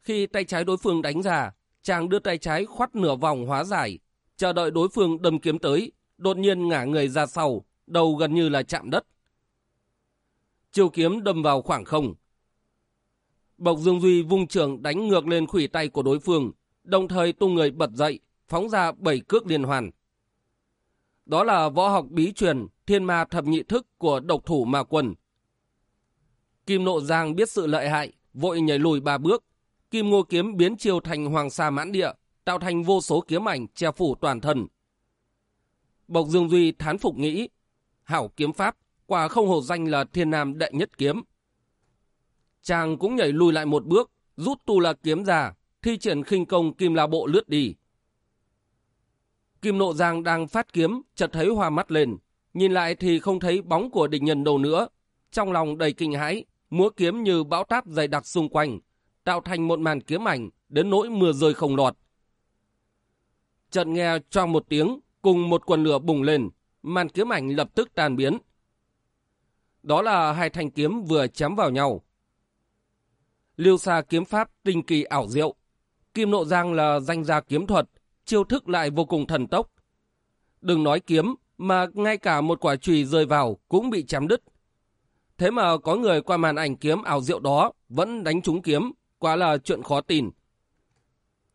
Speaker 1: Khi tay trái đối phương đánh ra, chàng đưa tay trái khoắt nửa vòng hóa giải, chờ đợi đối phương đâm kiếm tới, đột nhiên ngả người ra sau, đầu gần như là chạm đất. Chiêu kiếm đâm vào khoảng không. Bộc Dương Duy vung trường đánh ngược lên khủy tay của đối phương, đồng thời tung người bật dậy, phóng ra bảy cước liên hoàn. Đó là võ học bí truyền thiên ma thập nhị thức của độc thủ ma quân. Kim Nộ Giang biết sự lợi hại, vội nhảy lùi ba bước. Kim Ngô Kiếm biến chiều thành hoàng sa mãn địa, tạo thành vô số kiếm ảnh che phủ toàn thân. Bộc Dương Duy thán phục nghĩ, hảo kiếm pháp, quả không hổ danh là thiên nam đệ nhất kiếm. Chàng cũng nhảy lùi lại một bước, rút tu la kiếm ra, thi triển khinh công kim la bộ lướt đi. Kim Nộ Giang đang phát kiếm, chợt thấy hoa mắt lên, nhìn lại thì không thấy bóng của địch nhân đâu nữa. Trong lòng đầy kinh hãi, múa kiếm như bão táp dày đặc xung quanh, tạo thành một màn kiếm ảnh, đến nỗi mưa rơi không lọt. Chợt nghe cho một tiếng, cùng một quần lửa bùng lên, màn kiếm ảnh lập tức tan biến. Đó là hai thanh kiếm vừa chém vào nhau. Liêu xa kiếm pháp tinh kỳ ảo diệu. Kim Nộ Giang là danh gia kiếm thuật, chiêu thức lại vô cùng thần tốc. Đừng nói kiếm, mà ngay cả một quả chùy rơi vào cũng bị chém đứt. Thế mà có người qua màn ảnh kiếm ảo diệu đó vẫn đánh trúng kiếm, quá là chuyện khó tin.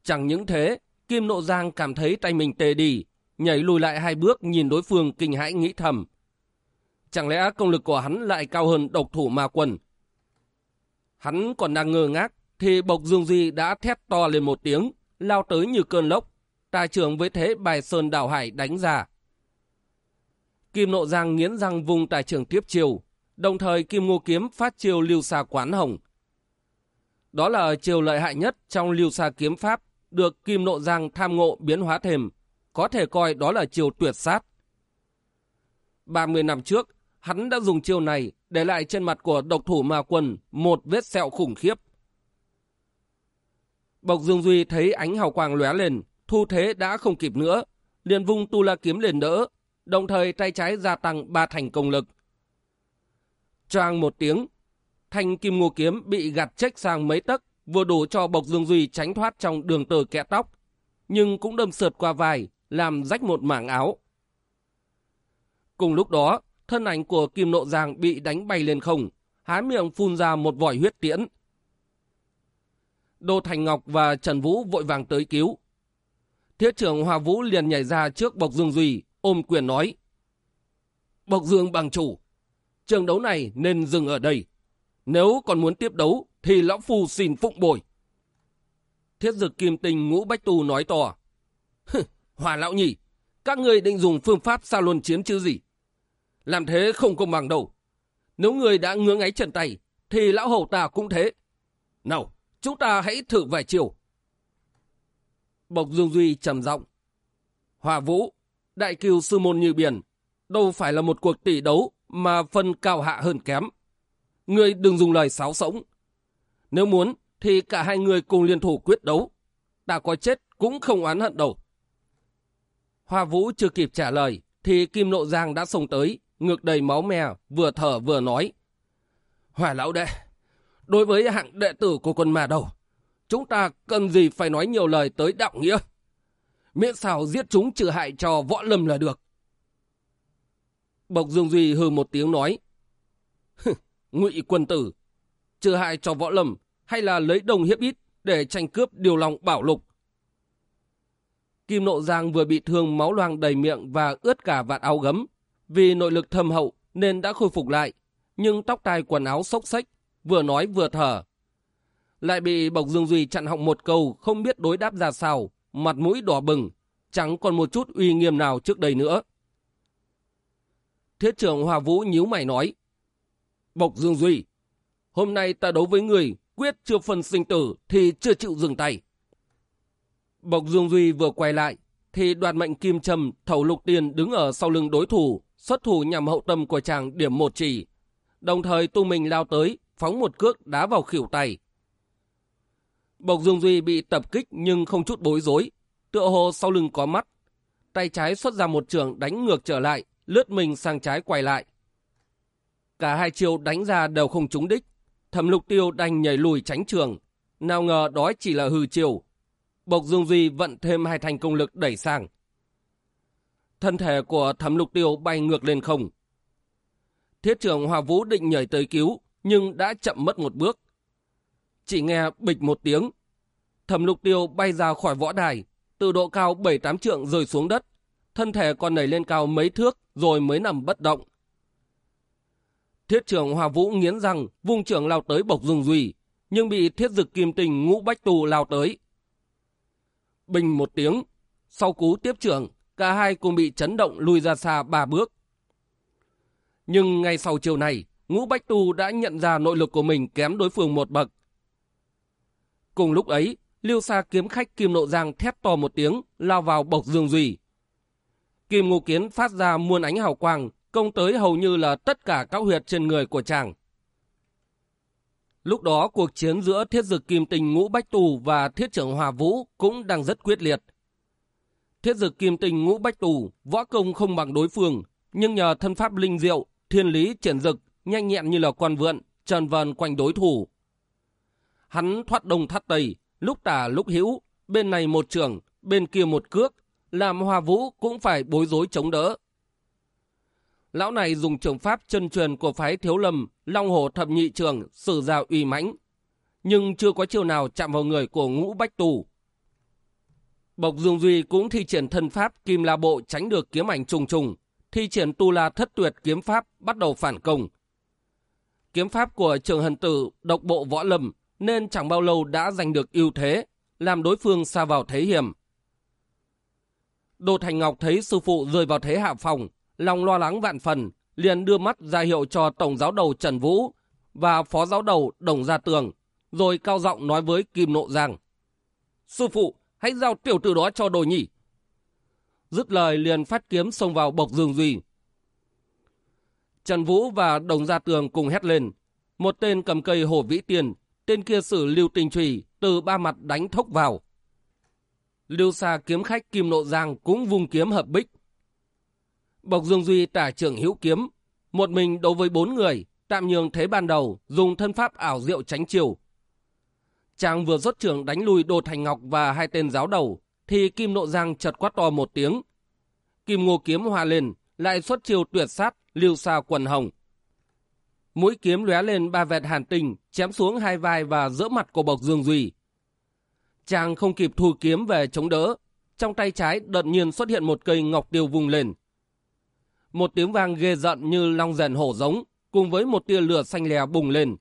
Speaker 1: Chẳng những thế, Kim Nộ Giang cảm thấy tay mình tê đi, nhảy lùi lại hai bước nhìn đối phương kinh hãi nghĩ thầm. Chẳng lẽ công lực của hắn lại cao hơn độc thủ ma quân? Hắn còn đang ngơ ngác, thì Bộc Dương Di đã thét to lên một tiếng, lao tới như cơn lốc, tài trưởng với thế bài sơn đảo hải đánh ra. Kim Nộ Giang nghiến răng vùng tài trưởng tiếp chiều, đồng thời Kim Ngô Kiếm phát chiêu lưu xa quán hồng. Đó là chiều lợi hại nhất trong lưu xa kiếm pháp, được Kim Nộ Giang tham ngộ biến hóa thềm có thể coi đó là chiều tuyệt sát. 30 năm trước, hắn đã dùng chiêu này để lại trên mặt của độc thủ ma quân một vết sẹo khủng khiếp. Bộc Dương Duy thấy ánh hào quang lóe lên, thu thế đã không kịp nữa, liền vung tu la kiếm lên đỡ, đồng thời tay trái gia tăng ba thành công lực. Choang một tiếng, thanh kim ngô kiếm bị gạt trách sang mấy tấc, vừa đủ cho Bộc Dương Duy tránh thoát trong đường tờ kẽ tóc, nhưng cũng đâm sượt qua vai, làm rách một mảng áo. Cùng lúc đó, thân ảnh của Kim Nộ Giang bị đánh bay lên không, há miệng phun ra một vòi huyết tiễn. Đô Thành Ngọc và Trần Vũ vội vàng tới cứu. Thiết trưởng Hòa Vũ liền nhảy ra trước Bộc Dương Duy, ôm quyền nói. Bộc Dương bằng chủ, trường đấu này nên dừng ở đây. Nếu còn muốn tiếp đấu, thì Lão Phu xin phụng bồi. Thiết dực kim tình ngũ bách tu nói to. Hòa Lão nhỉ các người định dùng phương pháp xa luân chiến chứ gì? Làm thế không công bằng đâu. Nếu người đã ngưỡng ấy trần tay, thì lão hầu ta cũng thế. Nào, chúng ta hãy thử vài chiều. Bộc Dương Duy trầm giọng. Hòa Vũ, đại kiều sư môn như biển, đâu phải là một cuộc tỷ đấu mà phân cao hạ hơn kém. Người đừng dùng lời sáo sống. Nếu muốn, thì cả hai người cùng liên thủ quyết đấu. Ta có chết cũng không oán hận đâu. Hoa Vũ chưa kịp trả lời, thì Kim Nộ Giang đã xông tới, ngược đầy máu me, vừa thở vừa nói. Hòa lão đệ, đối với hạng đệ tử của quân mà đầu, chúng ta cần gì phải nói nhiều lời tới đạo nghĩa. Miễn sao giết chúng trừ hại cho võ lâm là được. Bộc Dương Duy hừ một tiếng nói. Ngụy quân tử, trừ hại cho võ lâm hay là lấy đồng hiếp ít để tranh cướp điều lòng bảo lục. Kim Nộ Giang vừa bị thương máu loang đầy miệng và ướt cả vạt áo gấm, vì nội lực thâm hậu nên đã khôi phục lại, nhưng tóc tai quần áo xốc xách, vừa nói vừa thở. Lại bị Bộc Dương Duy chặn họng một câu không biết đối đáp ra sao, mặt mũi đỏ bừng, chẳng còn một chút uy nghiêm nào trước đây nữa. Thiết trưởng Hòa Vũ nhíu mày nói, Bộc Dương Duy, hôm nay ta đấu với người, quyết chưa phân sinh tử thì chưa chịu dừng tay. Bộc Dương Duy vừa quay lại, thì đoạt mệnh kim trầm thầu lục tiền đứng ở sau lưng đối thủ, xuất thủ nhằm hậu tâm của chàng điểm một chỉ. Đồng thời tu mình lao tới, phóng một cước đá vào khỉu tay. Bộc Dương Duy bị tập kích nhưng không chút bối rối, tựa hồ sau lưng có mắt. Tay trái xuất ra một trường đánh ngược trở lại, lướt mình sang trái quay lại. Cả hai chiêu đánh ra đều không trúng đích. Thẩm lục tiêu đành nhảy lùi tránh trường. Nào ngờ đó chỉ là hư chiều. Bộc Dương Duy vận thêm hai thành công lực đẩy sang. Thân thể của thẩm lục tiêu bay ngược lên không. Thiết trưởng Hòa Vũ định nhảy tới cứu, nhưng đã chậm mất một bước. Chỉ nghe bịch một tiếng. Thẩm lục tiêu bay ra khỏi võ đài, từ độ cao 7-8 trượng rơi xuống đất. Thân thể còn nảy lên cao mấy thước rồi mới nằm bất động. Thiết trưởng Hòa Vũ nghiến răng, vung trưởng lao tới bộc dùng duy, nhưng bị thiết dực kim tình ngũ bách tù lao tới. Bình một tiếng, sau cú tiếp trưởng, cả hai cùng bị chấn động lùi ra xa ba bước. Nhưng ngay sau chiều này, ngũ bách tù đã nhận ra nội lực của mình kém đối phương một bậc. Cùng lúc ấy, liêu xa kiếm khách Kim Nộ Giang thét to một tiếng, lao vào bộc dương duy. Kim Ngô Kiến phát ra muôn ánh hào quang, công tới hầu như là tất cả các huyệt trên người của chàng. Lúc đó cuộc chiến giữa thiết dực kim tình ngũ bách tù và thiết trưởng hòa vũ cũng đang rất quyết liệt. Thiết dực kim tình ngũ bách tù, võ công không bằng đối phương, nhưng nhờ thân pháp linh diệu, thiên lý triển dực, nhanh nhẹn như là con vượn, trần vần quanh đối thủ. Hắn thoát đông thoát tây, lúc tả lúc hữu, bên này một trường, bên kia một cước, làm hòa vũ cũng phải bối rối chống đỡ. Lão này dùng trường pháp chân truyền của phái thiếu lâm, long hồ thập nhị trường, sử ra uy mãnh. Nhưng chưa có chiều nào chạm vào người của ngũ bách tù. Bộc Dương Duy cũng thi triển thân pháp kim la bộ tránh được kiếm ảnh trùng trùng. Thi triển tu la thất tuyệt kiếm pháp bắt đầu phản công. Kiếm pháp của trường hần tử độc bộ võ lâm nên chẳng bao lâu đã giành được ưu thế, làm đối phương xa vào thế hiểm. Đô Thành Ngọc thấy sư phụ rơi vào thế hạ phòng, long lo lắng vạn phần, liền đưa mắt ra hiệu cho Tổng giáo đầu Trần Vũ và Phó giáo đầu Đồng Gia Tường, rồi cao giọng nói với Kim Nộ rằng Sư phụ, hãy giao tiểu tử đó cho đồ nhỉ. Dứt lời liền phát kiếm xông vào bộc dương duy. Trần Vũ và Đồng Gia Tường cùng hét lên. Một tên cầm cây hổ vĩ tiền, tên kia sử lưu tình trùy từ ba mặt đánh thốc vào. Lưu xa kiếm khách Kim Nộ Giang cũng vung kiếm hợp bích. Bộc Dương Duy tả trưởng hữu kiếm, một mình đối với bốn người, tạm nhường thế ban đầu, dùng thân pháp ảo diệu tránh chiều. Chàng vừa rốt trưởng đánh lui Đô Thành Ngọc và hai tên giáo đầu, thì Kim Nộ Giang chật quát to một tiếng. Kim Ngô kiếm hòa lên, lại xuất chiêu tuyệt sát, lưu xa quần hồng. Mũi kiếm lóe lên ba vẹt hàn tình chém xuống hai vai và giữa mặt của Bộc Dương Duy. Chàng không kịp thu kiếm về chống đỡ, trong tay trái đột nhiên xuất hiện một cây ngọc tiêu vùng lên. Một tiếng vang ghê giận như long rèn hổ giống, cùng với một tia lửa xanh lè bùng lên.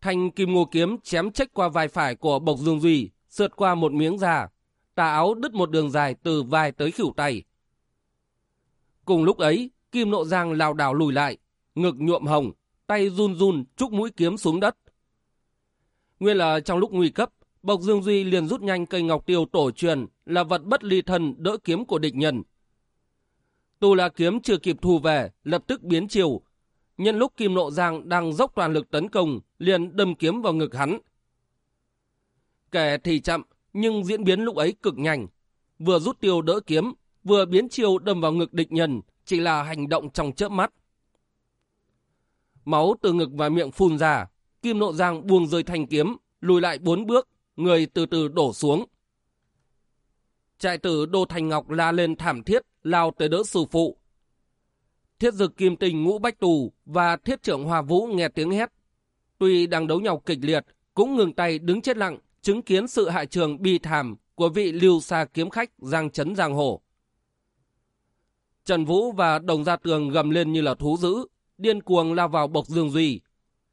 Speaker 1: Thanh kim ngô kiếm chém chách qua vai phải của Bộc Dương Duy, sượt qua một miếng da, tà áo đứt một đường dài từ vai tới khỉu tay. Cùng lúc ấy, kim nộ giang lào đảo lùi lại, ngực nhuộm hồng, tay run run trúc mũi kiếm xuống đất. Nguyên là trong lúc nguy cấp, Bộc Dương Duy liền rút nhanh cây ngọc tiêu tổ truyền là vật bất ly thân đỡ kiếm của địch nhân tù La kiếm chưa kịp thu về, lập tức biến chiều. Nhân lúc Kim Nộ Giang đang dốc toàn lực tấn công, liền đâm kiếm vào ngực hắn. Kẻ thì chậm, nhưng diễn biến lúc ấy cực nhanh. Vừa rút tiêu đỡ kiếm, vừa biến chiều đâm vào ngực địch nhân, chỉ là hành động trong chớp mắt. Máu từ ngực và miệng phun ra, Kim Nộ Giang buông rơi thanh kiếm, lùi lại bốn bước, người từ từ đổ xuống. Trại tử Đô Thành Ngọc la lên thảm thiết, lao tới đỡ sư phụ. Thiết dực kim tình ngũ bách tù và thiết trưởng Hòa Vũ nghe tiếng hét. Tuy đang đấu nhau kịch liệt, cũng ngừng tay đứng chết lặng, chứng kiến sự hại trường bi thảm của vị lưu xa kiếm khách Giang Trấn Giang Hồ. Trần Vũ và Đồng Gia Tường gầm lên như là thú dữ, điên cuồng lao vào bộc Dương Duy.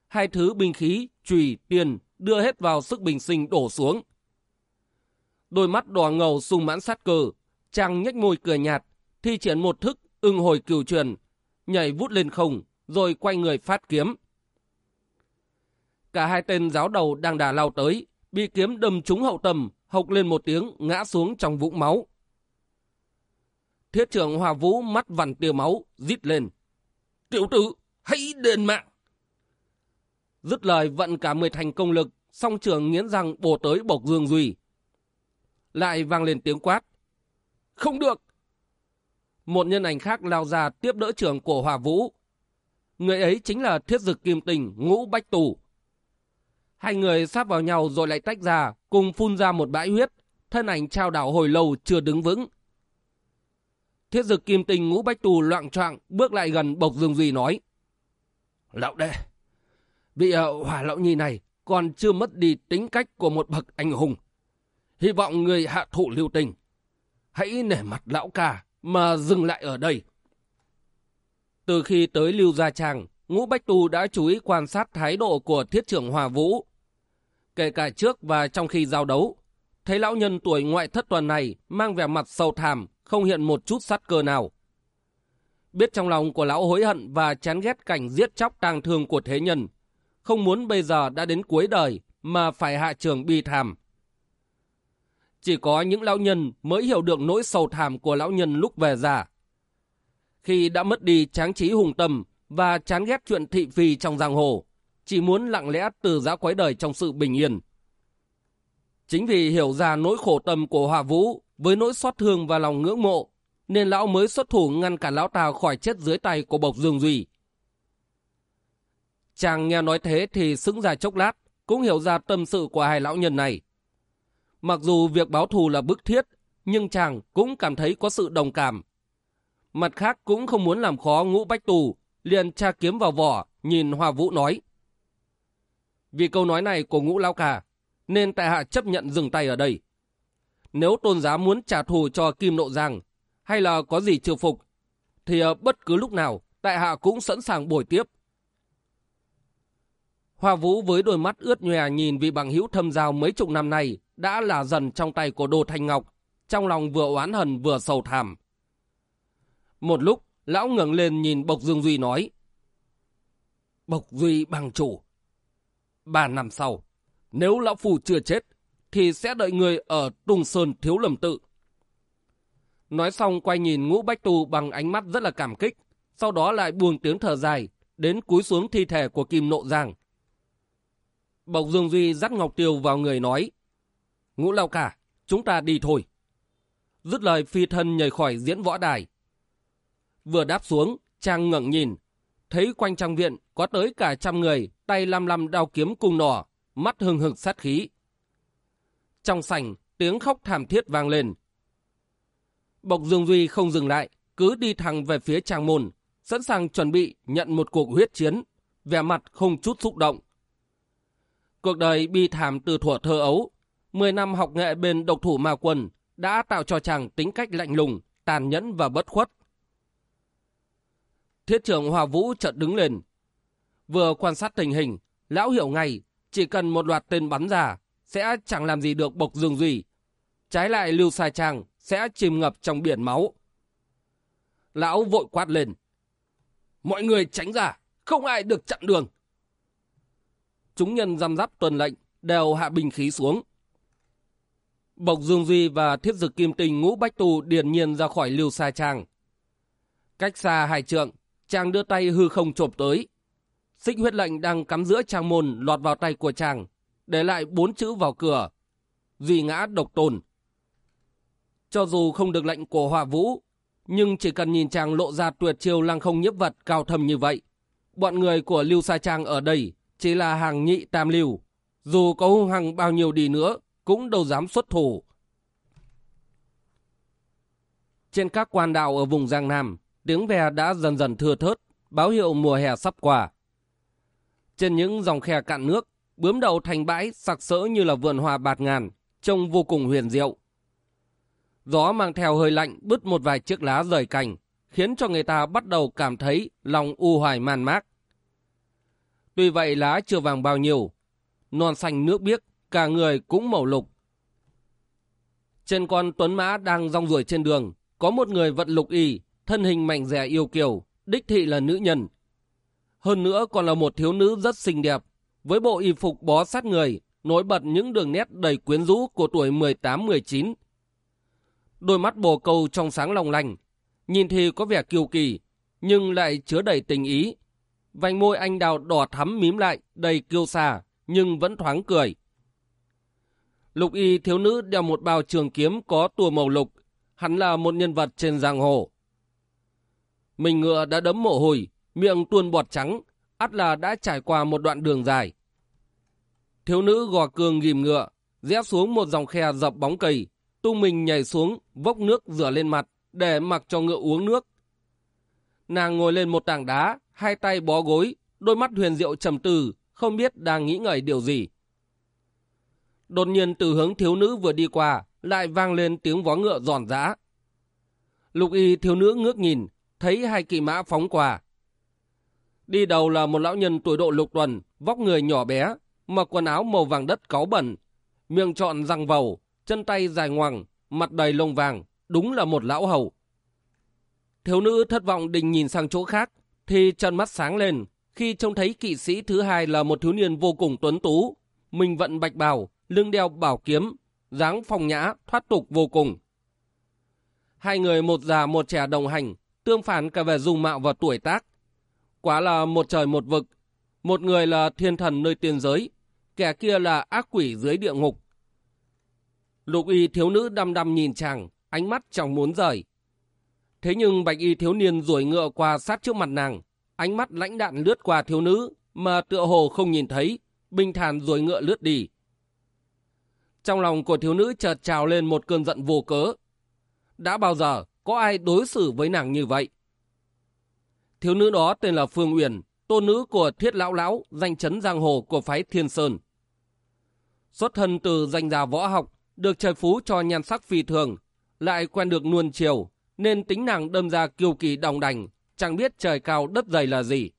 Speaker 1: Hai thứ binh khí, chùy, tiền đưa hết vào sức bình sinh đổ xuống. Đôi mắt đỏ ngầu sung mãn sát cơ, chàng nhếch môi cười nhạt, thi triển một thức ưng hồi cửu truyền, nhảy vút lên không, rồi quay người phát kiếm. Cả hai tên giáo đầu đang đà lao tới, bị kiếm đâm trúng hậu tầm, hộc lên một tiếng, ngã xuống trong vũng máu. Thiết trưởng Hòa Vũ mắt vằn tia máu, rít lên. Tiểu tử, hãy đền mạng! Dứt lời vận cả mười thành công lực, song trưởng nghiến răng bổ tới bộc Dương Duy. Lại vang lên tiếng quát. Không được! Một nhân ảnh khác lao ra tiếp đỡ trưởng của Hòa Vũ. Người ấy chính là thiết dực kim tình ngũ bách tù. Hai người sát vào nhau rồi lại tách ra, cùng phun ra một bãi huyết, thân ảnh trao đảo hồi lâu chưa đứng vững. Thiết dực kim tình ngũ bách tù loạn trọng bước lại gần Bộc Dương Duy nói. Lão đệ, vị ờ, hỏa lão nhi này còn chưa mất đi tính cách của một bậc anh hùng. Hy vọng người hạ thủ lưu tình. Hãy nể mặt lão ca mà dừng lại ở đây. Từ khi tới Lưu Gia Trang, Ngũ Bách Tu đã chú ý quan sát thái độ của thiết trưởng Hòa Vũ. Kể cả trước và trong khi giao đấu, thấy lão nhân tuổi ngoại thất tuần này mang vẻ mặt sâu thảm, không hiện một chút sát cơ nào. Biết trong lòng của lão hối hận và chán ghét cảnh giết chóc tang thương của thế nhân, không muốn bây giờ đã đến cuối đời mà phải hạ trường bi thảm. Chỉ có những lão nhân mới hiểu được nỗi sầu thảm của lão nhân lúc về già. Khi đã mất đi tráng trí hùng tâm và chán ghét chuyện thị phi trong giang hồ, chỉ muốn lặng lẽ từ giã quái đời trong sự bình yên. Chính vì hiểu ra nỗi khổ tâm của Hòa Vũ với nỗi xót thương và lòng ngưỡng mộ, nên lão mới xuất thủ ngăn cản lão tào khỏi chết dưới tay của Bộc Dương Duy. Chàng nghe nói thế thì sững ra chốc lát, cũng hiểu ra tâm sự của hai lão nhân này. Mặc dù việc báo thù là bức thiết, nhưng chàng cũng cảm thấy có sự đồng cảm. Mặt khác cũng không muốn làm khó ngũ bách tù, liền tra kiếm vào vỏ, nhìn Hòa Vũ nói. Vì câu nói này của ngũ lao cà nên tại hạ chấp nhận dừng tay ở đây. Nếu tôn giá muốn trả thù cho Kim Nộ Giang, hay là có gì trừ phục, thì bất cứ lúc nào tại hạ cũng sẵn sàng bồi tiếp. Hoa Vũ với đôi mắt ướt nhòe nhìn vị bằng hữu thâm giao mấy chục năm nay đã là dần trong tay của Đô Thanh Ngọc, trong lòng vừa oán hận vừa sầu thảm. Một lúc, lão ngẩng lên nhìn Bộc Dương Duy nói. Bộc Duy bằng chủ. Ba năm sau, nếu lão phù chưa chết, thì sẽ đợi người ở Tùng Sơn Thiếu Lầm Tự. Nói xong quay nhìn ngũ bách tu bằng ánh mắt rất là cảm kích, sau đó lại buông tiếng thở dài, đến cúi xuống thi thể của Kim Nộ Giang. Bộc Dương Duy dắt Ngọc Tiêu vào người nói, Ngũ Lao Cả, chúng ta đi thôi. Dứt lời phi thân nhảy khỏi diễn võ đài. Vừa đáp xuống, Trang ngẩng nhìn, thấy quanh trang viện có tới cả trăm người, tay lăm lăm đao kiếm cung nỏ, mắt hừng hực sát khí. Trong sảnh, tiếng khóc thảm thiết vang lên. Bộc Dương Duy không dừng lại, cứ đi thẳng về phía trang môn, sẵn sàng chuẩn bị nhận một cuộc huyết chiến, vẻ mặt không chút xúc động. Cuộc đời bi thảm từ thuở thơ ấu, 10 năm học nghệ bên độc thủ ma quân đã tạo cho chàng tính cách lạnh lùng, tàn nhẫn và bất khuất. Thiết trưởng Hòa Vũ chợt đứng lên. Vừa quan sát tình hình, lão hiểu ngay, chỉ cần một loạt tên bắn ra, sẽ chẳng làm gì được Bộc Dương Duy. Trái lại Lưu Sai Trang sẽ chìm ngập trong biển máu. Lão vội quát lên. Mọi người tránh ra, không ai được chặn đường. Chúng nhân giam giáp tuần lệnh, đều hạ bình khí xuống. Bộc Dương Duy và Thiết Dực Kim Tình ngũ bách tù điền nhiên ra khỏi Lưu Sa Trang. Cách xa hai trượng, chàng đưa tay hư không chộp tới. Xích huyết lệnh đang cắm giữa trang môn lọt vào tay của chàng, để lại bốn chữ vào cửa. Duy ngã độc tồn. Cho dù không được lệnh của Hòa vũ, nhưng chỉ cần nhìn chàng lộ ra tuyệt chiêu lăng không nhiếp vật cao thầm như vậy, bọn người của Lưu Sa Trang ở đây chỉ là hàng nhị tam lưu. Dù có hung hăng bao nhiêu đi nữa, cũng đâu dám xuất thủ. Trên các quan đạo ở vùng Giang Nam, tiếng ve đã dần dần thưa thớt, báo hiệu mùa hè sắp qua. Trên những dòng khe cạn nước, bướm đầu thành bãi sặc sỡ như là vườn hoa bạt ngàn, trông vô cùng huyền diệu. Gió mang theo hơi lạnh bứt một vài chiếc lá rời cành, khiến cho người ta bắt đầu cảm thấy lòng u hoài man mác. Tuy vậy lá chưa vàng bao nhiêu, non xanh nước biếc, cả người cũng màu lục. Trên con tuấn mã đang rong ruổi trên đường, có một người vận lục y, thân hình mạnh dẻ yêu kiều, đích thị là nữ nhân. Hơn nữa còn là một thiếu nữ rất xinh đẹp, với bộ y phục bó sát người, nổi bật những đường nét đầy quyến rũ của tuổi 18-19. Đôi mắt bồ câu trong sáng long lanh, nhìn thì có vẻ kiêu kỳ, nhưng lại chứa đầy tình ý. Vành môi anh đào đỏ thắm mím lại, đầy kiêu xà, nhưng vẫn thoáng cười. Lục y thiếu nữ đeo một bao trường kiếm có tua màu lục, hắn là một nhân vật trên giang hồ. Mình ngựa đã đấm mồ hôi, miệng tuôn bọt trắng, ắt là đã trải qua một đoạn đường dài. Thiếu nữ gò cường ghim ngựa, rẽ xuống một dòng khe dập bóng cây, tung mình nhảy xuống, vốc nước rửa lên mặt, để mặc cho ngựa uống nước. Nàng ngồi lên một tảng đá, hai tay bó gối, đôi mắt huyền diệu trầm tư, không biết đang nghĩ ngợi điều gì. Đột nhiên từ hướng thiếu nữ vừa đi qua, lại vang lên tiếng vó ngựa giòn giã. Lục y thiếu nữ ngước nhìn, thấy hai kỵ mã phóng qua. Đi đầu là một lão nhân tuổi độ lục tuần, vóc người nhỏ bé, mặc quần áo màu vàng đất cáu bẩn, miệng trọn răng vầu, chân tay dài ngoằng, mặt đầy lông vàng, đúng là một lão hầu. Thiếu nữ thất vọng định nhìn sang chỗ khác, thì chân mắt sáng lên khi trông thấy kỵ sĩ thứ hai là một thiếu niên vô cùng tuấn tú, mình vận bạch bào, lưng đeo bảo kiếm, dáng phong nhã, thoát tục vô cùng. Hai người một già một trẻ đồng hành, tương phản cả về dung mạo và tuổi tác. Quá là một trời một vực, một người là thiên thần nơi tiên giới, kẻ kia là ác quỷ dưới địa ngục. Lục y thiếu nữ đăm đăm nhìn chàng, ánh mắt chẳng muốn rời. Thế nhưng bạch y thiếu niên rủi ngựa qua sát trước mặt nàng, ánh mắt lãnh đạn lướt qua thiếu nữ, mà tựa hồ không nhìn thấy, bình thản rủi ngựa lướt đi. Trong lòng của thiếu nữ chợt trào lên một cơn giận vô cớ. Đã bao giờ có ai đối xử với nàng như vậy? Thiếu nữ đó tên là Phương Uyển, tôn nữ của Thiết Lão Lão, danh chấn giang hồ của phái Thiên Sơn. Xuất thân từ danh gia võ học, được trời phú cho nhan sắc phi thường, lại quen được nuôn chiều, nên tính nàng đâm ra kiêu kỳ đồng đành, chẳng biết trời cao đất dày là gì.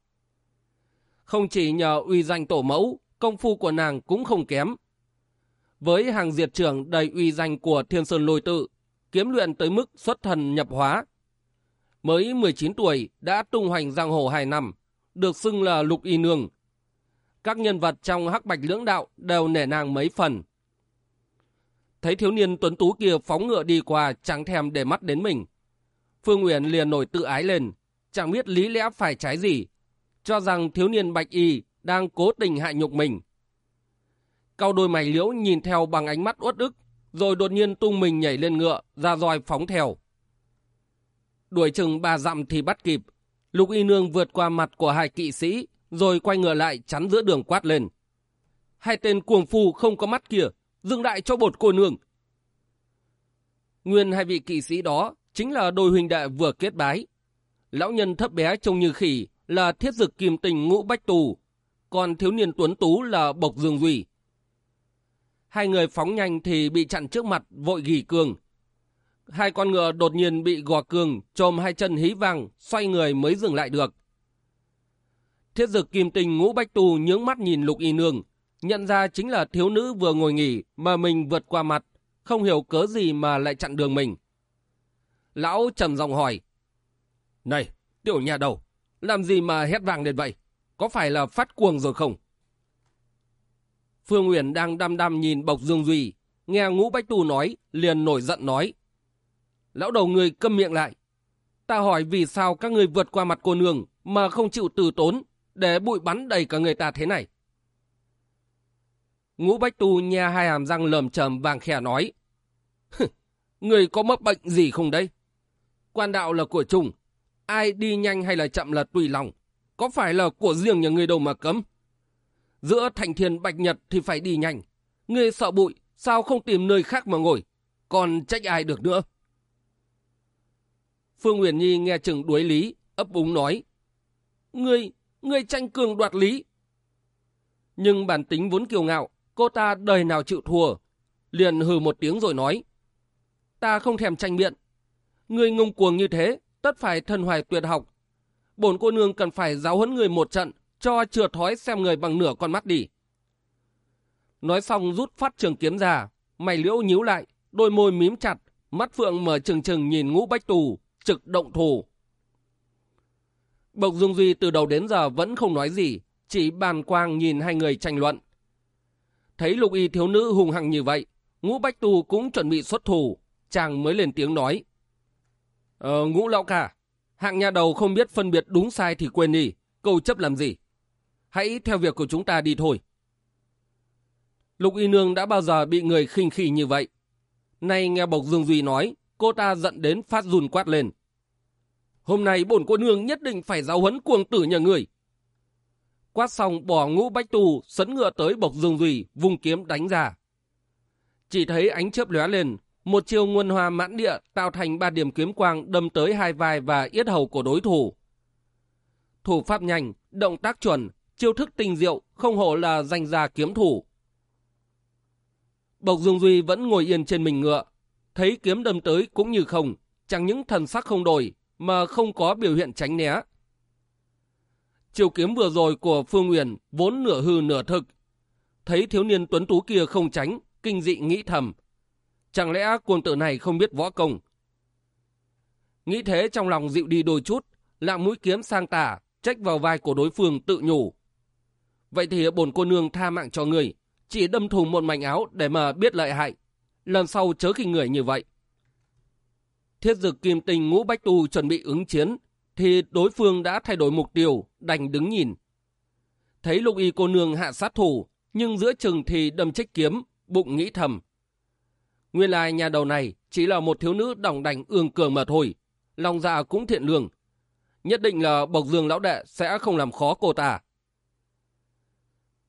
Speaker 1: Không chỉ nhờ uy danh tổ mẫu, công phu của nàng cũng không kém. Với hàng diệt trưởng đầy uy danh của Thiên Sơn Lôi Tự, kiếm luyện tới mức xuất thần nhập hóa. Mới 19 tuổi đã tung hoành giang hồ 2 năm, được xưng là lục y nương. Các nhân vật trong hắc bạch lưỡng đạo đều nể nàng mấy phần. Thấy thiếu niên tuấn tú kia phóng ngựa đi qua chẳng thèm để mắt đến mình. Phương Uyển liền nổi tự ái lên, chẳng biết lý lẽ phải trái gì, cho rằng thiếu niên bạch y đang cố tình hại nhục mình. Cao đôi mày liễu nhìn theo bằng ánh mắt uất ức, rồi đột nhiên tung mình nhảy lên ngựa, ra roi phóng theo. Đuổi chừng ba dặm thì bắt kịp, lục y nương vượt qua mặt của hai kỵ sĩ, rồi quay ngựa lại chắn giữa đường quát lên. Hai tên cuồng phu không có mắt kia, dừng lại cho bột cô nương. Nguyên hai vị kỵ sĩ đó chính là đôi huynh đệ vừa kết bái. Lão nhân thấp bé trông như khỉ là thiết dực kim tình ngũ bách tù, còn thiếu niên tuấn tú là bộc dương duy. Hai người phóng nhanh thì bị chặn trước mặt vội ghi cương. Hai con ngựa đột nhiên bị gò cương, trồm hai chân hí vàng, xoay người mới dừng lại được. Thiết dực kim tình ngũ bách tù nhướng mắt nhìn lục y nương, nhận ra chính là thiếu nữ vừa ngồi nghỉ mà mình vượt qua mặt, không hiểu cớ gì mà lại chặn đường mình. Lão trầm giọng hỏi. Này, tiểu nhà đầu, làm gì mà hét vàng đến vậy? Có phải là phát cuồng rồi không? Phương Uyển đang đăm đăm nhìn Bộc Dương Duy, nghe Ngũ Bách Tu nói, liền nổi giận nói. Lão đầu người câm miệng lại. Ta hỏi vì sao các người vượt qua mặt cô nương mà không chịu từ tốn để bụi bắn đầy cả người ta thế này? Ngũ Bách Tu nha hai hàm răng lầm trầm vàng khẽ nói. Người có mắc bệnh gì không đấy? Quan đạo là của chung. Ai đi nhanh hay là chậm là tùy lòng. Có phải là của riêng nhà người đâu mà cấm? Giữa thành thiên bạch nhật thì phải đi nhanh. Người sợ bụi, sao không tìm nơi khác mà ngồi? Còn trách ai được nữa? Phương Nguyễn Nhi nghe chừng đuối lý, ấp úng nói. Ngươi, ngươi tranh cường đoạt lý. Nhưng bản tính vốn kiêu ngạo, cô ta đời nào chịu thua. Liền hừ một tiếng rồi nói. Ta không thèm tranh biện người ngông cuồng như thế, tất phải thân hoài tuyệt học. Bổn cô nương cần phải giáo huấn người một trận, cho chừa thói xem người bằng nửa con mắt đi. Nói xong rút phát trường kiếm ra, mày liễu nhíu lại, đôi môi mím chặt, mắt phượng mở trừng trừng nhìn ngũ bách tù, trực động thù. Bộc Dung Duy từ đầu đến giờ vẫn không nói gì, chỉ bàn quang nhìn hai người tranh luận. Thấy lục y thiếu nữ hùng hằng như vậy, ngũ bách tù cũng chuẩn bị xuất thủ, chàng mới lên tiếng nói. Ờ, ngũ lão cả, hạng nhà đầu không biết phân biệt đúng sai thì quên đi, câu chấp làm gì. Hãy theo việc của chúng ta đi thôi. Lục y nương đã bao giờ bị người khinh khỉ như vậy. Nay nghe Bộc Dương Duy nói, cô ta giận đến phát run quát lên. Hôm nay bổn cô nương nhất định phải giáo huấn cuồng tử nhà người. Quát xong bỏ ngũ bách tù, sấn ngựa tới Bộc Dương Duy, vùng kiếm đánh ra. Chỉ thấy ánh chớp lóe lên, một chiêu nguồn hoa mãn địa tạo thành ba điểm kiếm quang đâm tới hai vai và yết hầu của đối thủ. Thủ pháp nhanh, động tác chuẩn, chiêu thức tinh diệu, không hổ là danh gia kiếm thủ. Bộc Dương Duy vẫn ngồi yên trên mình ngựa, thấy kiếm đâm tới cũng như không, chẳng những thần sắc không đổi, mà không có biểu hiện tránh né. Chiều kiếm vừa rồi của Phương Uyển vốn nửa hư nửa thực. Thấy thiếu niên tuấn tú kia không tránh, kinh dị nghĩ thầm. Chẳng lẽ cuồng tử này không biết võ công? Nghĩ thế trong lòng dịu đi đôi chút, lạng mũi kiếm sang tả, trách vào vai của đối phương tự nhủ. Vậy thì bổn cô nương tha mạng cho người, chỉ đâm thùng một mảnh áo để mà biết lợi hại. Lần sau chớ khi người như vậy. Thiết dực kim tình ngũ bách tu chuẩn bị ứng chiến, thì đối phương đã thay đổi mục tiêu, đành đứng nhìn. Thấy lục y cô nương hạ sát thủ, nhưng giữa chừng thì đâm trích kiếm, bụng nghĩ thầm. Nguyên lai nhà đầu này chỉ là một thiếu nữ đồng đành ương cường mà thôi, lòng dạ cũng thiện lương. Nhất định là Bộc Dương lão đệ sẽ không làm khó cô ta.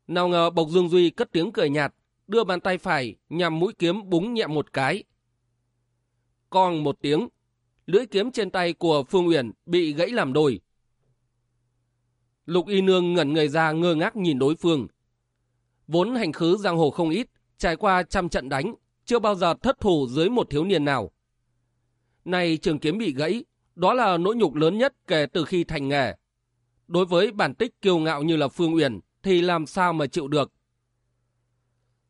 Speaker 1: Nào ngờ Bộc Dương Duy cất tiếng cười nhạt, đưa bàn tay phải nhằm mũi kiếm búng nhẹ một cái. Còn một tiếng, lưỡi kiếm trên tay của Phương Uyển bị gãy làm đôi. Lục y nương ngẩn người ra ngơ ngác nhìn đối phương. Vốn hành khứ giang hồ không ít, trải qua trăm trận đánh, chưa bao giờ thất thủ dưới một thiếu niên nào. Này trường kiếm bị gãy, đó là nỗi nhục lớn nhất kể từ khi thành nghề. Đối với bản tích kiêu ngạo như là Phương Uyển thì làm sao mà chịu được.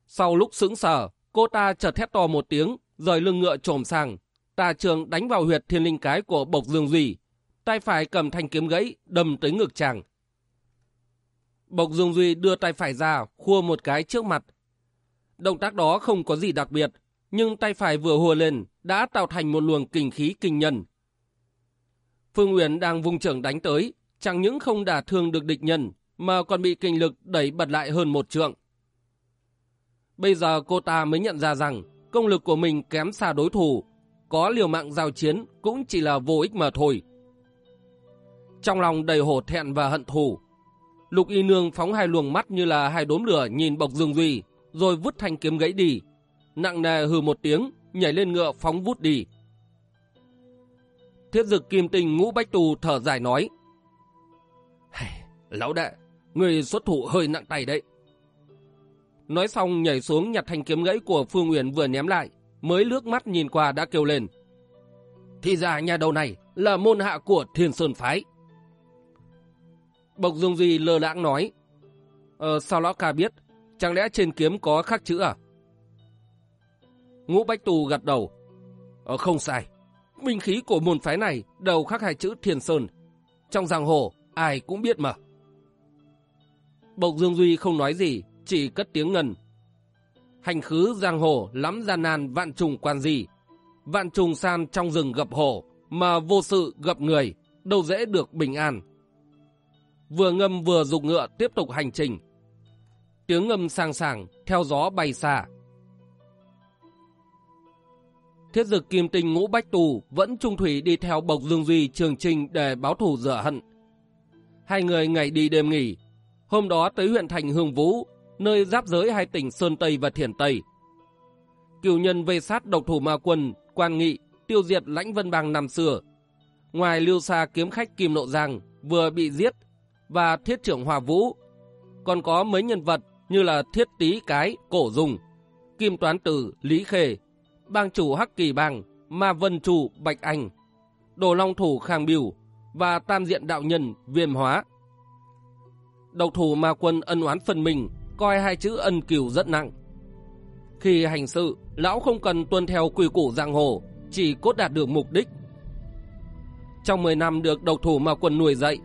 Speaker 1: Sau lúc sững sờ, cô ta chợt thét to một tiếng, rời lưng ngựa trồm sang. Tà trường đánh vào huyệt thiên linh cái của Bộc Dương Duy. Tay phải cầm thanh kiếm gãy, đâm tới ngực chàng. Bộc Dương Duy đưa tay phải ra, khua một cái trước mặt. Động tác đó không có gì đặc biệt, nhưng tay phải vừa hùa lên đã tạo thành một luồng kinh khí kinh nhân. Phương Uyển đang vung trưởng đánh tới, chẳng những không đả thương được địch nhân, mà còn bị kinh lực đẩy bật lại hơn một trượng. Bây giờ cô ta mới nhận ra rằng công lực của mình kém xa đối thủ, có liều mạng giao chiến cũng chỉ là vô ích mà thôi. Trong lòng đầy hổ thẹn và hận thù, Lục Y Nương phóng hai luồng mắt như là hai đốm lửa nhìn Bộc Dương Duy, rồi vứt thanh kiếm gãy đi, nặng nề hừ một tiếng, nhảy lên ngựa phóng vút đi. Thiết dực kim tình ngũ bách tù thở dài nói. Lão đệ, người xuất thủ hơi nặng tay đấy. Nói xong nhảy xuống nhặt thanh kiếm gãy của Phương Uyển vừa ném lại, mới lướt mắt nhìn qua đã kêu lên. Thì ra nhà đầu này là môn hạ của Thiên Sơn Phái. Bộc Dung Duy lơ lãng nói. Ờ, sao lão ca biết? Chẳng lẽ trên kiếm có khắc chữ à? Ngũ Bách Tù gật đầu. Ờ, không sai. minh khí của môn phái này đầu khắc hai chữ thiền Sơn. Trong giang hồ, ai cũng biết mà. Bộc Dương Duy không nói gì, chỉ cất tiếng ngân. Hành khứ giang hồ lắm gian nan vạn trùng quan gì. Vạn trùng san trong rừng gặp hồ, mà vô sự gặp người, đâu dễ được bình an. Vừa ngâm vừa dục ngựa tiếp tục hành trình. Tiếng ngâm sang sảng, theo gió bay xa. Thiết dực kim tinh ngũ bách tù vẫn trung thủy đi theo Bộc Dương Duy trường trình để báo thù rửa hận. Hai người ngày đi đêm nghỉ. Hôm đó tới huyện thành Hương Vũ, nơi giáp giới hai tỉnh Sơn Tây và Thiển Tây. Cựu nhân vây sát độc thủ ma quân, quan nghị, tiêu diệt lãnh vân bang năm xưa. Ngoài lưu xa kiếm khách Kim Nộ Giang vừa bị giết và thiết trưởng Hòa Vũ, còn có mấy nhân vật như là thiết tý cái, cổ dùng, kim toán tử, lý khê, bang chủ Hắc Kỳ Bang, Ma Vân Chủ Bạch Anh, Đồ Long Thủ Khang biểu và tam diện đạo nhân Viêm Hóa. Độc thủ Ma Quân ân oán phần mình, coi hai chữ ân cửu rất nặng. Khi hành sự, lão không cần tuân theo quy củ giang hồ, chỉ cốt đạt được mục đích. Trong 10 năm được độc thủ Ma Quân nuôi dạy,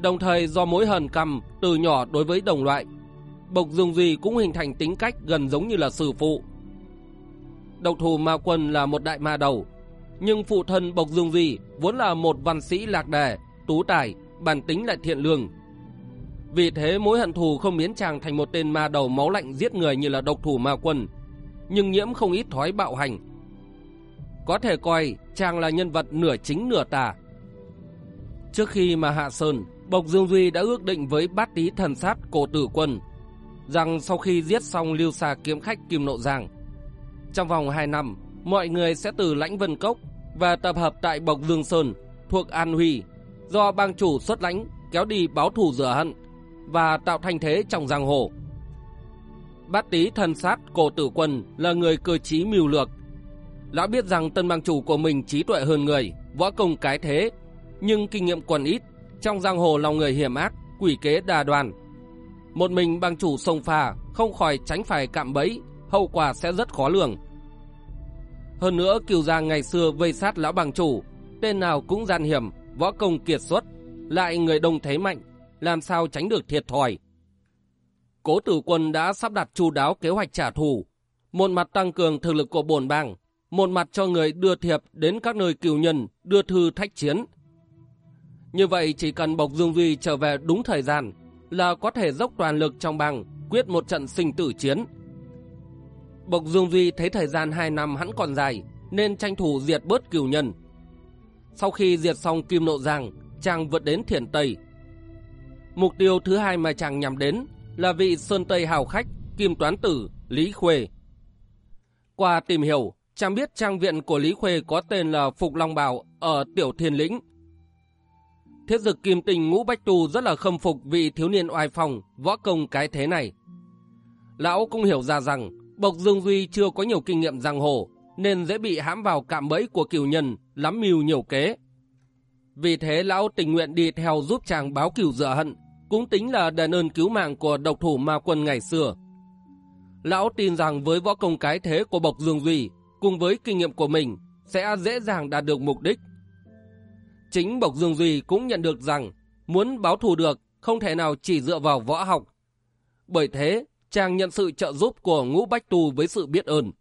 Speaker 1: đồng thời do mối hờn căm từ nhỏ đối với đồng loại, Bộc Dương Duy cũng hình thành tính cách gần giống như là sư phụ, Độc thủ ma quân là một đại ma đầu, nhưng phụ thân Bộc Dương Duy vốn là một văn sĩ lạc đề, tú tài, bản tính lại thiện lương. Vì thế mối hận thù không biến chàng thành một tên ma đầu máu lạnh giết người như là độc thủ ma quân, nhưng nhiễm không ít thói bạo hành. Có thể coi chàng là nhân vật nửa chính nửa tà. Trước khi mà hạ sơn, Bộc Dương Duy đã ước định với bát tý thần sát cổ tử quân rằng sau khi giết xong lưu xà kiếm khách Kim Nộ Giang, trong vòng 2 năm, mọi người sẽ từ Lãnh Vân Cốc và tập hợp tại Bộc Dương Sơn thuộc An Huy do bang chủ xuất lãnh kéo đi báo thù rửa hận và tạo thành thế trong giang hồ. Bát tý thần sát cổ tử quân là người cơ trí mưu lược. Lão biết rằng tân bang chủ của mình trí tuệ hơn người, võ công cái thế, nhưng kinh nghiệm còn ít, trong giang hồ lòng người hiểm ác, quỷ kế đa đoàn. Một mình bang chủ sông pha, không khỏi tránh phải cạm bẫy, hậu quả sẽ rất khó lường. Hơn nữa kiều gia ngày xưa vây sát lão bang chủ, tên nào cũng gian hiểm, võ công kiệt xuất, lại người đông thế mạnh, làm sao tránh được thiệt thòi. Cố tử quân đã sắp đặt chu đáo kế hoạch trả thù, một mặt tăng cường thực lực của bổn bang, một mặt cho người đưa thiệp đến các nơi cửu nhân, đưa thư thách chiến. Như vậy chỉ cần Bộc Dương Duy trở về đúng thời gian là có thể dốc toàn lực trong bằng, quyết một trận sinh tử chiến. Bộc Dương Duy thấy thời gian 2 năm hắn còn dài, nên tranh thủ diệt bớt cửu nhân. Sau khi diệt xong Kim Nộ Giang, chàng vượt đến Thiển Tây. Mục tiêu thứ hai mà chàng nhắm đến là vị Sơn Tây hào khách Kim Toán Tử Lý Khuê. Qua tìm hiểu, chàng biết trang viện của Lý Khuê có tên là Phục Long Bảo ở Tiểu Thiên Lĩnh. Thiết dực Kim Tình Ngũ Bách Tu rất là khâm phục vị thiếu niên oai phòng, võ công cái thế này. Lão cũng hiểu ra rằng Bộc Dương Duy chưa có nhiều kinh nghiệm giang hồ, nên dễ bị hãm vào cạm bẫy của cửu nhân, lắm mưu nhiều kế. Vì thế lão tình nguyện đi theo giúp chàng báo cửu dựa hận, cũng tính là đền ơn cứu mạng của độc thủ ma quân ngày xưa. Lão tin rằng với võ công cái thế của Bộc Dương Duy, cùng với kinh nghiệm của mình, sẽ dễ dàng đạt được mục đích. Chính Bộc Dương Duy cũng nhận được rằng, muốn báo thù được, không thể nào chỉ dựa vào võ học. Bởi thế, chàng nhận sự trợ giúp của ngũ bách tu với sự biết ơn.